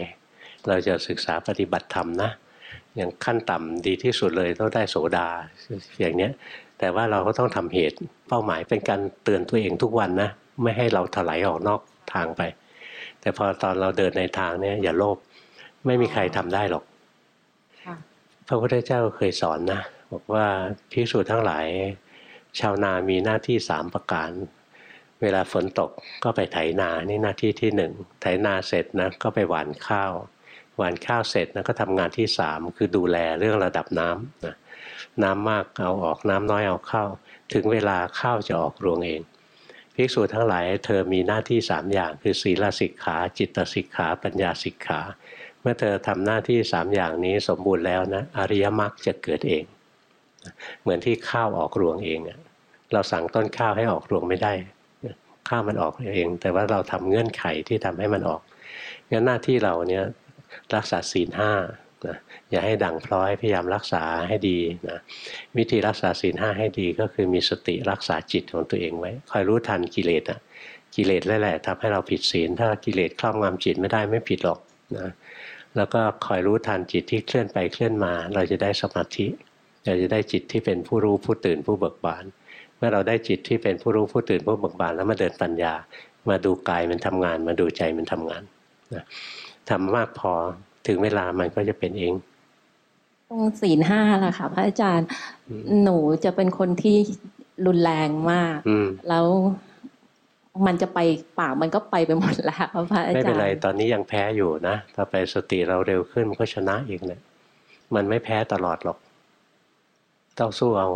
เราจะศึกษาปฏิบัติธรรมนะ อย่างขั้นต่ำดีที่สุดเลยต้องได้โสดาอย่างเนี้ย แต่ว่าเราก็ต้องทำเหตุเป้าหมายเป็นการเตือนตัวเองทุกวันนะ ไม่ให้เราถลายออกนอกทางไป แต่พอตอนเราเดินในทางเนี่ยอย่าโลภไม่มีใครทำได้หรอกค่ะพระพุทธเจ้าเคยสอนนะ บอกว่าภิกษุทั้งหลาย ชาวนามีหน้าที่สามประการ เวลาฝนตกก็ไปไถนานี่หน้าที่ที่หนึ่งไถนาเสร็จนะก็ไปหว่านข้าว หว่านข้าวเสร็จนะก็ทำงานที่สามคือดูแลเรื่องระดับน้ำนะน้ำมากเอาออกน้ำน้อยเอาเข้า ถึงเวลาข้าวจะออกรวงเองภิกษุทั้งหลายเธอมีหน้าที่สามอย่าง คือศีลสิกขา จิตสิกขา ปัญญาสิกขา เมื่อเธอทำหน้าที่สามอย่างนี้สมบูรณ์แล้วนะอริยมรรคจะเกิดเอง เหมือนที่ข้าวออกรวงเองเราสั่งต้นข้าวให้ออกรวงไม่ได้ ข้าวมันออกเอง แต่ว่าเราทำเงื่อนไขที่ทำให้มันออกงั้นหน้าที่เราเนี่ยรักษาศีลห้านะอย่าให้ดังพร้อยพยายามรักษาให้ดีนะวิธีรักษาศีลห้าให้ดีก็คือมีสติรักษาจิตของตัวเองไว้ คอยรู้ทันกิเลสอะกิเลสแหละทำให้เราผิดศีล ถ้ากิเลสครอบงำจิตไม่ได้ไม่ผิดหรอกนะแล้วก็คอยรู้ทันจิตที่เคลื่อนไปเคลื่อนมา เราจะได้สมาธิ เราจะได้จิตที่เป็นผู้รู้ผู้ตื่นผู้เบิกบาน เมื่อเราได้จิตที่เป็นผู้รู้ผู้ตื่นผู้เบิกบานแล้วมาเดินปัญญา มาดูกายมันทำงาน มาดูใจมันทำงานนะทำมากพอถึงเวลามันก็จะเป็นเองตรงศีลห้าล่ะค่ะ พระอาจารย์อืมหนูจะเป็นคนที่รุนแรงมากอืมแล้วมันจะไปปากมันก็ไปไปหมดแล้วพระอาจารย์ไม่เป็นไรตอนนี้ยังแพ้อยู่นะต่อไปสติเราเร็วขึ้นมันก็ชนะเองแหละมันไม่แพ้ตลอดหรอก ต้องสู้เอา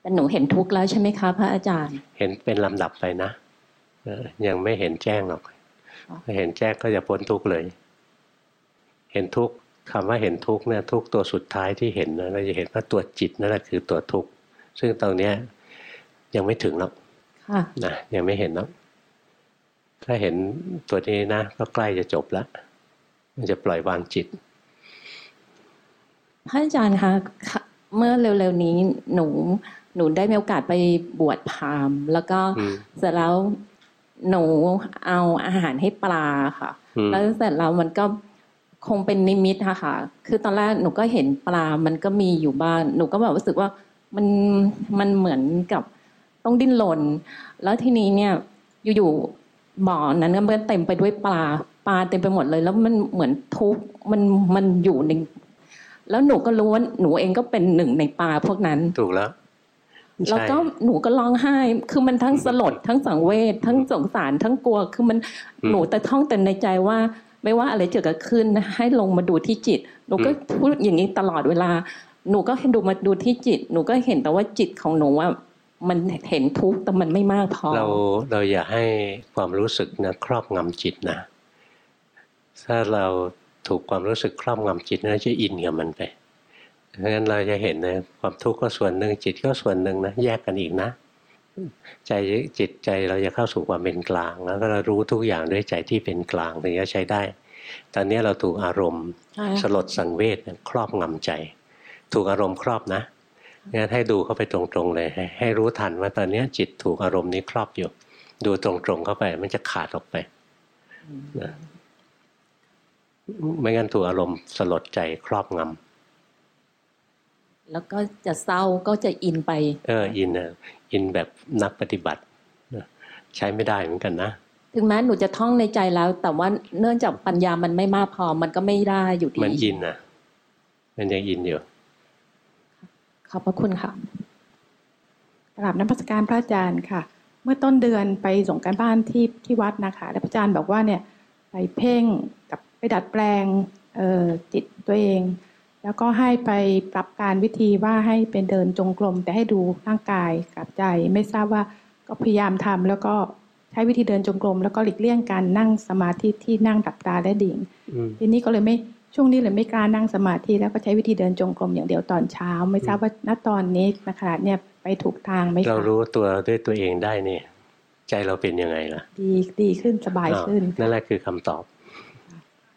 แต่หนูเห็นทุกข์แล้วใช่ไหมคะพระอาจารย์ เห็นเป็นลำดับไปนะเออยังไม่เห็นแจ้งหรอกอ๋อถ้าเห็นแจ้งก็จะพ้นทุกข์เลย เห็นทุกข์คำว่าเห็นทุกข์เนี่ยทุกข์ตัวสุดท้ายที่เห็นนะเราจะเห็นว่าตัวจิตนั่นแหละคือตัวทุกข์ซึ่งตรงเนี้ยยังไม่ถึงหรอกค่ะนะยังไม่เห็นหรอกถ้าเห็นตัวนี้นะก็ใกล้จะจบแล้วมันจะปล่อยวางจิต พระอาจารย์คะค่ะเมื่อเร็วๆนี้หนูหนูได้มีโอกาสไปบวชพราหมณ์แล้วก็อืมเสร็จแล้วหนูเอาอาหารให้ปลาค่ะอืมแล้วเสร็จแล้วมันก็คงเป็นนิมิตค่ะค่ะ คือตอนแรกหนูก็เห็นปลา มันก็มีอยู่บ้าง หนูก็แบบรู้สึกว่ามันมันเหมือนกับต้องดิ้นรน แล้วทีนี้เนี่ยอยู่ๆบ่อนั้นก็เต็มไปด้วยปลา ปลาเต็มไปหมดเลย แล้วมันเหมือนทุกข์มันมันอยู่ใน แล้วหนูก็รู้ว่าหนูเองก็เป็นหนึ่งในปลาพวกนั้น ถูกแล้วแล้วก็หนูก็ร้องไห้ คือมันทั้งสลด ทั้งสังเวช ทั้งสงสาร ทั้งกลัว คือมันอืมหนูแต่ท่องแต่ในใจว่า ไม่ว่าอะไรจะเกิดขึ้นนะให้ลงมาดูที่จิต หนูก็อืมพูดอย่างนี้ตลอดเวลา หนูก็ให้ดูมาดูที่จิต หนูก็เห็นแต่ว่าจิตของหนูว่ามันเห็นทุกข์แต่มันไม่มากพอ เราเราอย่าให้ความรู้สึกนะครอบงำจิตนะ ถ้าเรา ถูกความรู้สึกครอบงำจิตนะจะอินกับมันไปเพราะฉะนั้นเราจะเห็นนะความทุกข์ก็ส่วนหนึ่งจิตก็ส่วนหนึ่งนะแยกกันอีกนะ ใจจิตใจเราจะเข้าสู่ความเป็นกลาง แล้วก็เรารู้ทุกอย่างด้วยใจที่เป็นกลางถึงจะใช้ได้ ตอนนี้เราถูกอารมณ์ใช่สลดสังเวชเนี่ยครอบงำใจ ถูกอารมณ์ครอบนะงั้นให้ดูเข้าไปตรงๆเลยให้ให้รู้ทันว่าตอนนี้จิตถูกอารมณ์นี้ครอบอยู่ ดูตรงๆเข้าไปมันจะขาดออกไปนะ ไม่งั้นถูกอารมณ์สลดใจครอบงแล้วก็จะเศร้าก็จะอินไปำเอออินนะอินแบบนักปฏิบัตินะใช้ไม่ได้เหมือนกันนะถึงแม้หนูจะท่องในใจแล้ว แต่ว่าเนื่องจากปัญญามันไม่มากพอมันก็ไม่ได้อยู่ดีมันอินนะมันยังอินอยู่ขอบพระคุณค่ะกราบน้ำพัสการพระอาจารย์ค่ะ เมื่อต้นเดือนไปส่งการบ้านที่ที่วัดนะคะ แล้วพระอาจารย์บอกว่าเนี่ยไปเพ่งกับ ไปดัดแปลงเอ่อจิตตัวเอง แล้วก็ให้ไปปรับการวิธีว่าให้เป็นเดินจงกรมแต่ให้ดูร่างกายกับใจ ไม่ทราบว่าก็พยายามทำแล้วก็ใช้วิธีเดินจงกรมแล้วก็หลีกเลี่ยงการนั่งสมาธิที่นั่งดับตาและดิ่งอืมทีนี้ก็เลยไม่ช่วงนี้เลยไม่กล้านั่งสมาธิแล้วก็ใช้วิธีเดินจงกรมอย่างเดียวตอนเช้า ไม่ทราบว่าณตอนนี้ณขณะเนี่ยไปถูกทางไหมคะเรารู้ตัวด้วยตัวเองได้นี่ใจเราเป็นยังไงล่ะ ดีดีขึ้นสบายอ้าวขึ้น นั่นแหละคือคำตอบ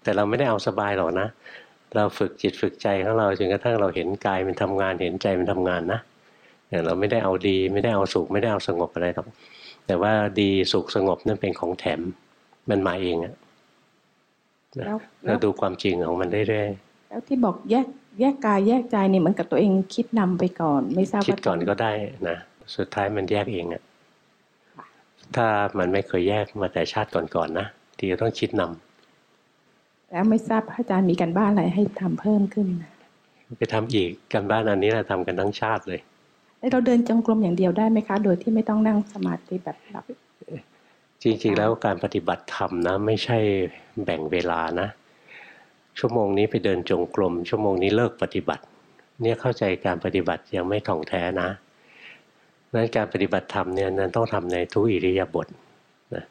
แต่เราไม่ได้เอาสบายหรอกนะ เราฝึกจิตฝึกใจของเราจนกระทั่งเราเห็นกายมันทำงานเห็นใจมันทำงานนะเนี่ยเราไม่ได้เอาดี ไม่ได้เอาสุขไม่ได้เอาสงบอะไรหรอกแต่ว่าดีสุขสงบนั่นเป็นของแถมมันมาเองอะแล้วแล้เราวดูความจริงของมันเรื่อยแล้วที่บอกแยกแยกกายแยกใจเนี่ยเหมือนกับตัวเองคิดนำไปก่อน ไม่ทราบๆคิดว่าก่อนก็ได้นะสุดท้ายมันแยกเองอะถ้ามันไม่เคยแยกมาแต่ชาติก่อนๆนะทีก็ต้องคิดนำ แล้วไม่ทราบพระอาจารย์มีการบ้านอะไรให้ทำเพิ่มขึ้นนะไปทำอีกกันบ้านอันนี้เราทำกันทั้งชาติเลยแล้วเราเดินจงกรมอย่างเดียวได้ไหมคะ โดยที่ไม่ต้องนั่งสมาธิแบบหลับจริงๆ แล้วการปฏิบัติธรรมนะ ไม่ใช่แบ่งเวลานะ ชั่วโมงนี้ไปเดินจงกรมชั่วโมงนี้เลิกปฏิบัติ เนี่ยเข้าใจการปฏิบัติยังไม่ถ่องแท้นะนั้นการปฏิบัติธรรมเนี่ยนั้นต้องทำในทุกอิริยาบถนะ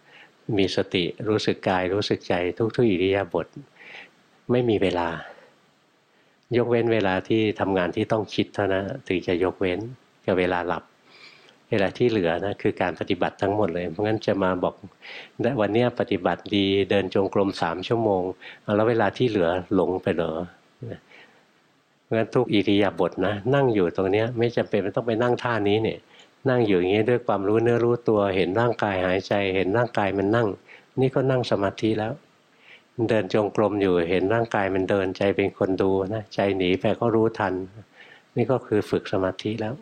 มีสติรู้สึกกายรู้สึกใจทุกๆอิริยาบถ ไม่มีเวลา ยกเว้นเวลาที่ทำงานที่ต้องคิดเท่านั้นถึงจะยกเว้นกับเวลาหลับ เวลาที่เหลือนะคือการปฏิบัติทั้งหมดเลย เพราะงั้นจะมาบอกวันนี้ปฏิบัติดีเดินจงกรมสามชั่วโมงแล้วเวลาที่เหลือหลงไปเหรอเพราะงั้นทุกอิริยาบถนะนั่งอยู่ตรงนี้ไม่จำเป็นไม่ต้องไปนั่งท่านี้เนี่ยนั่งอยู่อย่างนี้ด้วยความรู้เนื้อรู้ตัวเห็นร่างกายหายใจ เห็นร่างกายมันนั่ง นี่ก็นั่งสมาธิแล้ว เดินจงกรมอยู่เห็นร่างกายมันเดินใจเป็นคนดูนะใจหนีไปก็รู้ทัน นี่ก็คือฝึกสมาธิแล้ว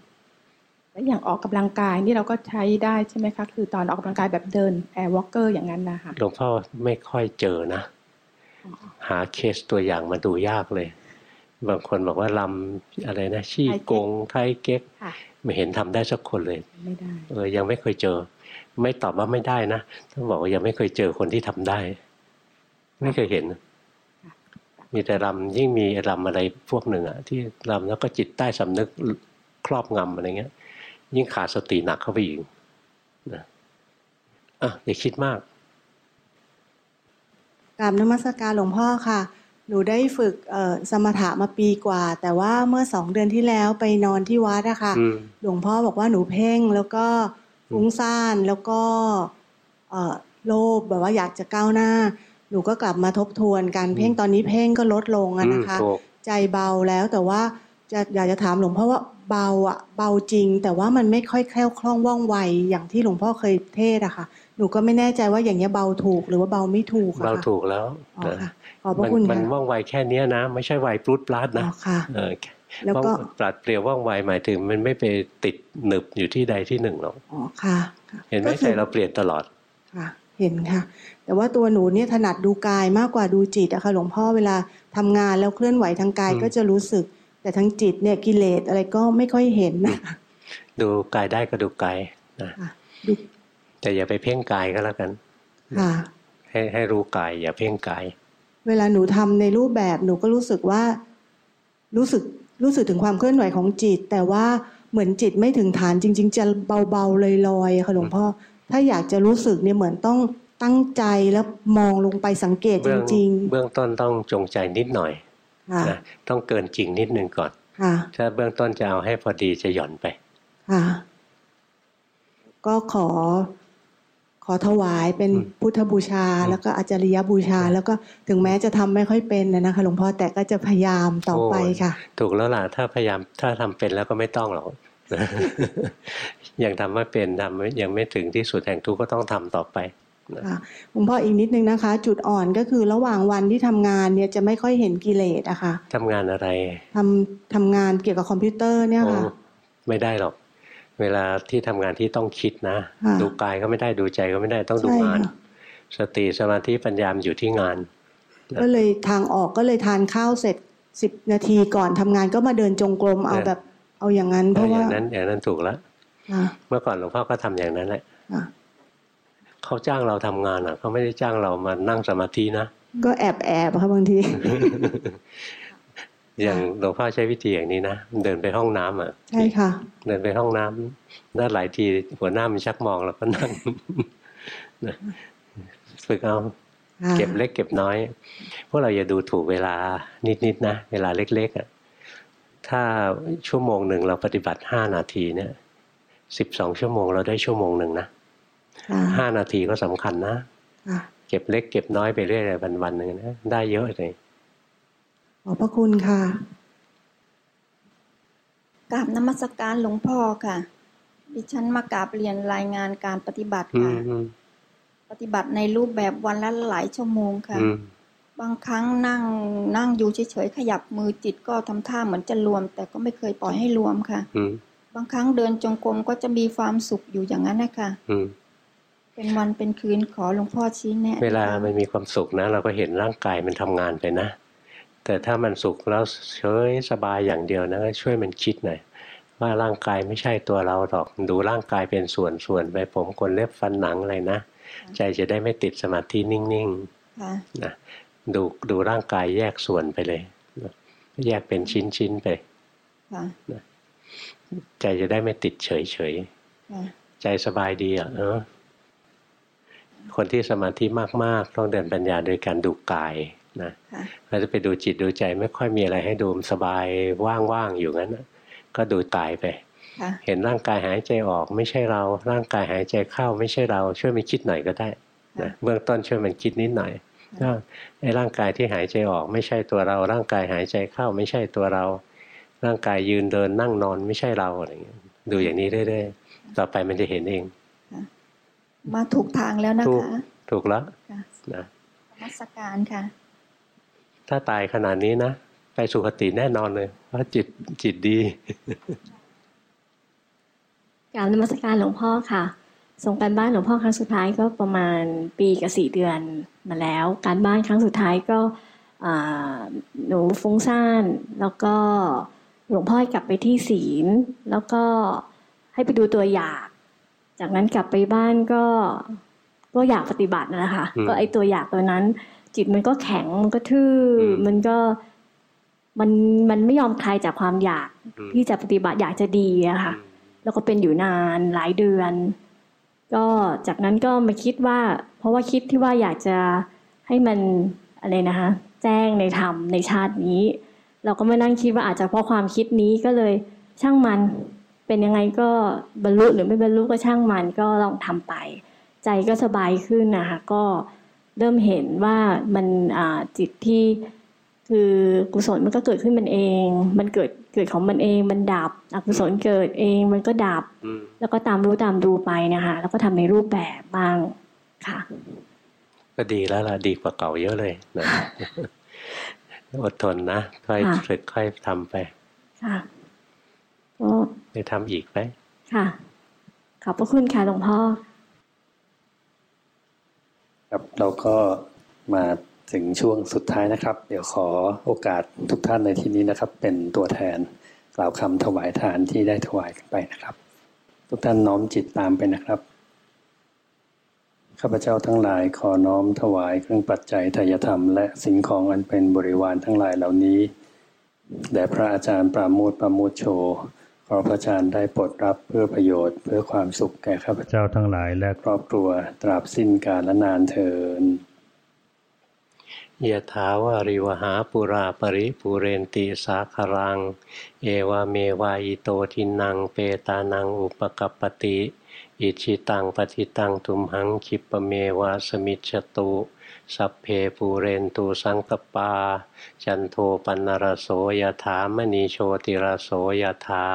แล้วอย่างออกกำลังกายนี่เราก็ใช้ได้ใช่ไหมคะ คือตอนออกกำลังกายแบบเดิน air walker อย่างนั้นนะคะหลวงพ่อไม่ค่อยเจอนะ หาเคสตัวอย่างมาดูยากเลย บางคนบอกว่าลำอะไรนะชี้กงไทยเก๊กค่ะไม่เห็นทำได้สักคนเลยไม่ได้เออยังไม่เคยเจอ ไม่ตอบว่าไม่ได้นะต้องบอกว่ายังไม่เคยเจอคนที่ทำได้ ไม่เคยเห็น มีแต่รำยิ่งมีรำอะไรพวกหนึ่งอะที่รำแล้วก็จิตใต้สำนึกครอบงำอะไรเงี้ย ยิ่งขาดสติหนักเข้าไปอีกนะอะอย่าคิดมากกราบนมัสการหลวงพ่อค่ะ หนูได้ฝึกเอ่อสมถะมาปีกว่า แต่ว่าเมื่อสองเดือนที่แล้วไปนอนที่วัดอะค่ะอืมหลวงพ่อบอกว่าหนูเพ่งแล้วก็ฟุ้งซ่านแล้วก็เอ่อโลภแบบว่าอยากจะก้าวหน้า หนูก็กลับมาทบทวนการเพ่งตอนนี้เพ่งก็ลดลงอะนะคะอืมถูกใจเบาแล้วแต่ว่าจะอยากจะถามหลวงพ่อว่าเบาอะเบาจริง แต่ว่ามันไม่ค่อยแคล่วคล่องว่องไวอย่างที่หลวงพ่อเคยเทศอะค่ะ หนูก็ไม่แน่ใจว่าอย่างเงี้ยเบาถูกหรือว่าเบาไม่ถูกอะเราค่ะถูกแล้วอ๋อนะค่ะขอบพมัระคุณมันค่ะว่องไวแค่เนี้ยนะ ไม่ใช่ไวปลุดปลาดอ๋นะอค่ะเออแล้วก็ว่องปลัดเปลี่ยวว่องไวหมายถึง มันไม่ไปติดหนึบอยู่ที่ใดที่หนึ่งหรอกอ๋อค่ะค่ะเห็นไหมก็ใจคือเราเปลี่ยนตลอดค่ะเห็นค่ะ แต่ว่าตัวหนูเนี่ยถนัดดูกายมากกว่าดูจิตอะค่ะหลวงพ่อเวลาทำงานแล้วเคลื่อนไหวทางกายอืมก็จะรู้สึก แต่ทางจิตเนี่ยกิเลสอะไรก็ไม่ค่อยเห็นนะดูกายได้ก็ดูกายนะค่ะดูแต่อย่าไปเพ่งกายก็แล้วกันค่ะให้ให้รู้กาย อย่าเพ่งกาย เวลาหนูทำในรูปแบบหนูก็รู้สึกว่า รู้สึกรู้สึกถึงความเคลื่อนไหวของจิต แต่ว่าเหมือนจิตไม่ถึงฐานจริง ๆ จะเบาๆลอยๆค่ะหลวงพ่อ ถ้าอยากจะรู้สึกเนี่ยเหมือนต้อง ตั้งใจแล้วมองลงไปสังเกตจเบื้องริงเบื้องต้นต้องจงใจนิดหน่อยๆค่ะนะต้องเกินจริงนิดนึงก่อนค่ะถ้าเบื้องต้นจะเอาให้พอดีจะหย่อนไปค่ะก็ขอขอถวายเป็นอืมพุทธบูชา แล้วก็อาจาริยบูชา แล้วก็ถึงแม้จะทำไม่ค่อยเป็นนะนะคะหลวงพ่อแต่ก็จะพยายามต่อไปค่ะ ถูกแล้วล่ะถ้าพยายามถ้าทำเป็นแล้วก็ไม่ต้องหรอกยังทำไม่เป็นทำไม่ยังไม่ถึงที่สุดแห่งทุกข์ก็ต้องทำต่อไปค่ะ หลวงพ่ออีกนิดนึงนะคะ จุดอ่อนก็คือระหว่างวันที่ทำงานเนี่ยจะไม่ค่อยเห็นกิเลสอะค่ะทำงานอะไรทำทำงานเกี่ยวกับคอมพิวเตอร์เนี่ยค่ะโอ้ไม่ได้หรอก เวลาที่ทำงานที่ต้องคิดนะค่ะดูกายก็ไม่ได้ดูใจก็ไม่ได้ต้องดูใช่งานค่ะสติสมาธิปัญญามนอยู่ที่งาน ก็เลยทางออกก็เลยทานข้าวเสร็จสิบนาทีก่อนทำงานก็มาเดินจงกรมเอาเออแบบ เอาอย่างนั้นเพอราะว่าย่างนั้นอย่างนั้นถูกแล้วค่ะเมื่อก่อนหลวงพ่อก็ทำอย่างนั้นแหละค่ะ เขาจ้างเราทำงานอะเขาไม่ได้จ้างเรามานั่งสมาธินะก็แอบแอบๆค่ะบางที อย่างหลวงพ่อใช้วิธีอย่างนี้นะเดินไปห้องน้ำอะใช่ค่ะ เดินไปห้องน้ำน่าหลายทีหัวหน้ามันชักมองเราก็นั่งนะฝึกเอาค่ะเก็บเล็กเก็บน้อย พวกเราอย่าดูถูกเวลานิดๆนะ เวลาเล็กๆอะถ้าชั่วโมงหนึ่งเราปฏิบัติห้านาทีเนี่ยสิบสองชั่วโมงเราได้ชั่วโมงหนึ่งนะค่ะ ห้านาทีก็สำคัญนะค่ะเก็บเล็กเก็บน้อยไปเรื่อยๆวันๆหนึ่งนะได้เยอะเลยขอบพระคุณค่ะกราบนมัสการหลวงพ่อค่ะ ดิฉันมากราบเรียนรายงานการปฏิบัติอืค่ะมอืมปฏิบัติในรูปแบบวันละหลายชั่วโมงค่ะอืมบางครั้งนั่งนั่งอยู่เฉยๆขยับมือจิตก็ทำท่าเหมือนจะรวม แต่ก็ไม่เคยปล่อยให้รวมค่ะอืมบางครั้งเดินจงกรมก็จะมีความสุขอยู่อย่างนั้นนะคะอืม เป็นวันเป็นคืนขอหลวงพ่อชี้แนะเวลามันมีความสุขนะ เราก็เห็นร่างกายมันทำงานไปนะ แต่ถ้ามันสุขแล้วเฉยสบายอย่างเดียวนะก็ช่วยมันคิดหน่อยว่าร่างกายไม่ใช่ตัวเราหรอกดูร่างกายเป็นส่วนส่วนๆไปผมขนเล็บฟันหนังอะไรนะ ใจจะได้ไม่ติดสมาธินิ่งค่ะๆนะดูดูร่างกายแยกส่วนไปเลยนะแยกเป็นชิ้นๆไปค่ะใจจะได้ไม่ติดเฉยเฉยๆค่ะใจสบายดีอะเออ คนที่สมาธิมากๆ ต้องเดินปัญญาโดยการดูกายนะค่ะเราจะไปดูจิตดูใจไม่ค่อยมีอะไรให้ดูสบายว่างๆอยู่งั้นน่ะก็ดูกายไปค่ะเห็นร่างกายหายใจออกไม่ใช่เรา ร่างกายหายใจเข้าไม่ใช่เรา ช่วยมันคิดหน่อยก็ได้นะเบื้องต้นช่วยมันคิดนิดหน่อยว่าไอ้ร่างกายที่หายใจออกไม่ใช่ตัวเรา ร่างกายหายใจเข้าไม่ใช่ตัวเรา ร่างกายยืนเดินนั่งนอนไม่ใช่เราอะไรอย่างเงี้ยดูอย่างนี้เรื่อยๆต่อไปมันจะเห็นเอง มาถูกทางแล้วนะถูกคะ ถูกแล้วค่ะนะนมัสการค่ะ ถ้าตายขนาดนี้นะ ไปสุคติแน่นอนเลย เพราะจิตจิตดีกรารนมัสการหลวงพ่อค่ะ ส่งการบ้านหลวงพ่อครั้งสุดท้ายก็ประมาณปีกับสี่เดือนมาแล้ว การบ้านครั้งสุดท้ายก็อ่าหนูฟุ้งซ่าน แล้วก็หลวงพ่อให้กลับไปที่ศีล แล้วก็ให้ไปดูตัวอย่าง จากนั้นกลับไปบ้านก็ก็อยากปฏิบัตินะคะอืมก็ไอตัวอยากตัวนั้น จิตมันก็แข็งมันก็ทื่ออมมันก็มันมันไม่ยอมคลายจากความอยากอืมที่จะปฏิบัติอยากจะดีอะค่ะ แล้วก็เป็นอยู่นานหลายเดือน ก็จากนั้นก็มาคิดว่า เพราะว่าคิดที่ว่าอยากจะให้มันอะไรนะคะ แจ้งในธรรมในชาตินี้ เราก็มานั่งคิดว่าอาจจะเพราะความคิดนี้ก็เลยช่างมัน เป็นยังไงก็บรรลุหรือไม่บรรลุก็ช่างมันก็ลองทำไป ใจก็สบายขึ้นนะคะก็เริ่มเห็นว่ามันอ่าจิตที่คือกุศลมันก็เกิดขึ้นมันเอง มันเกิดเกิดของมันเอง มันดับอกุศลเกิดเอง มันก็ดับอืมแล้วก็ตามรู้ตามดูไปนะคะแล้วก็ทำในรูปแบบบ้างค่ะก็ดีแล้วล่ะดีกว่าเก่าเยอะเลยนะอดทนนะค่อยค่ะฝึกค่อยทำไปค่ะก็ ไปทำอีกไหมค่ะ ขอบพระคุณค่ะหลวงพ่อ ครับเราก็มาถึงช่วงสุดท้ายนะครับ เดี๋ยวขอโอกาสทุกท่านในที่นี้นะครับ เป็นตัวแทนกล่าวคำถวายทานที่ได้ถวายกันไปนะครับ ทุกท่านน้อมจิตตามไปนะครับข้าพเจ้าทั้งหลายขอน้อมถวายเครื่องปัจจัยทายธรรม และสิ่งของอันเป็นบริวารทั้งหลายเหล่านี้แด่พระอาจารย์ปราโมทปราโมทโช ขอพระอาจารย์ได้โปรดรับเพื่อประโยชน์เพื่อความสุขแก่ข้าพเจ้าทั้งหลายและครอบครัวตราบสิ้นกาลและนานเทินยะถาวาริวหาปุราปริปุเรนติสาคารัง เอวเมวายโตทินังเปตานังอุปกัปปติ อิชิตังปฏิตังทุมหังคิปะเมวะสมิจฉตุ สัพเพปูเรนตูสังกปา จันโทปันนรโสยถามณีโชติรโสยถา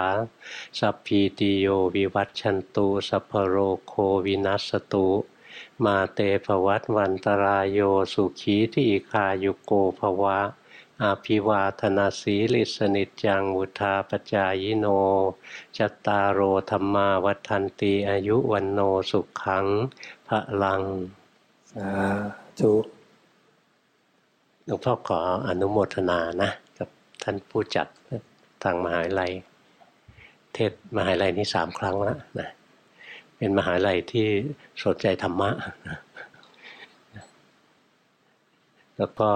สัพพีติโยวิวัตชันตุสัพโรโควินัสตุ มาเตภวัตวันตรายโยสุขีที่คายุโกภวะอาภิวาธนาสีลิสนิจจังวุธาปจายโน จัตตารโอธรรมาวัฏันตีอายุวันโนสุขังพระลังสา ธุหลวงพ่อขออนุโมทนานะ กับท่านผู้จัดทางมหาวิทยาลัย เทศมหาวิทยาลัยนี้สามครั้งแล้วนะเป็นมหาวิทยาลัยที่สนใจธรรมะ แล้วก็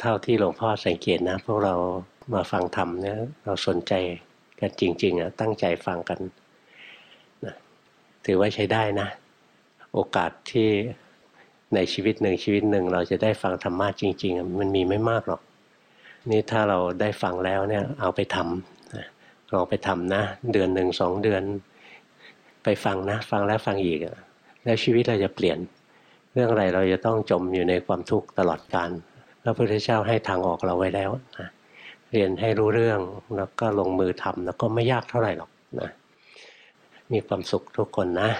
เท่าที่หลวงพ่อสังเกตนะ พวกเรามาฟังธรรมเนี่ยเราสนใจกันจริงๆอะตั้งใจฟังกันนะถือว่าใช้ได้นะ โอกาสที่ ในชีวิตหนึ่งชีวิตหนึ่ง เราจะได้ฟังธรรมะจริง ๆ มันมีไม่มากหรอก นี่ถ้าเราได้ฟังแล้วเนี่ยเอาไปทำลองไปทำนะ เดือนหนึ่งสองเดือน ไปฟังนะ ฟังแล้วฟังอีกแล้วชีวิตเราจะเปลี่ยน เรื่องอะไรเราจะต้องจมอยู่ในความทุกข์ตลอดกาลพระพุทธเจ้าให้ทางออกเราไว้แล้วนะเรียนให้รู้เรื่องแล้วก็ลงมือทำแล้วก็ไม่ยากเท่าไหร่หรอกนะมีความสุขทุกคนนะ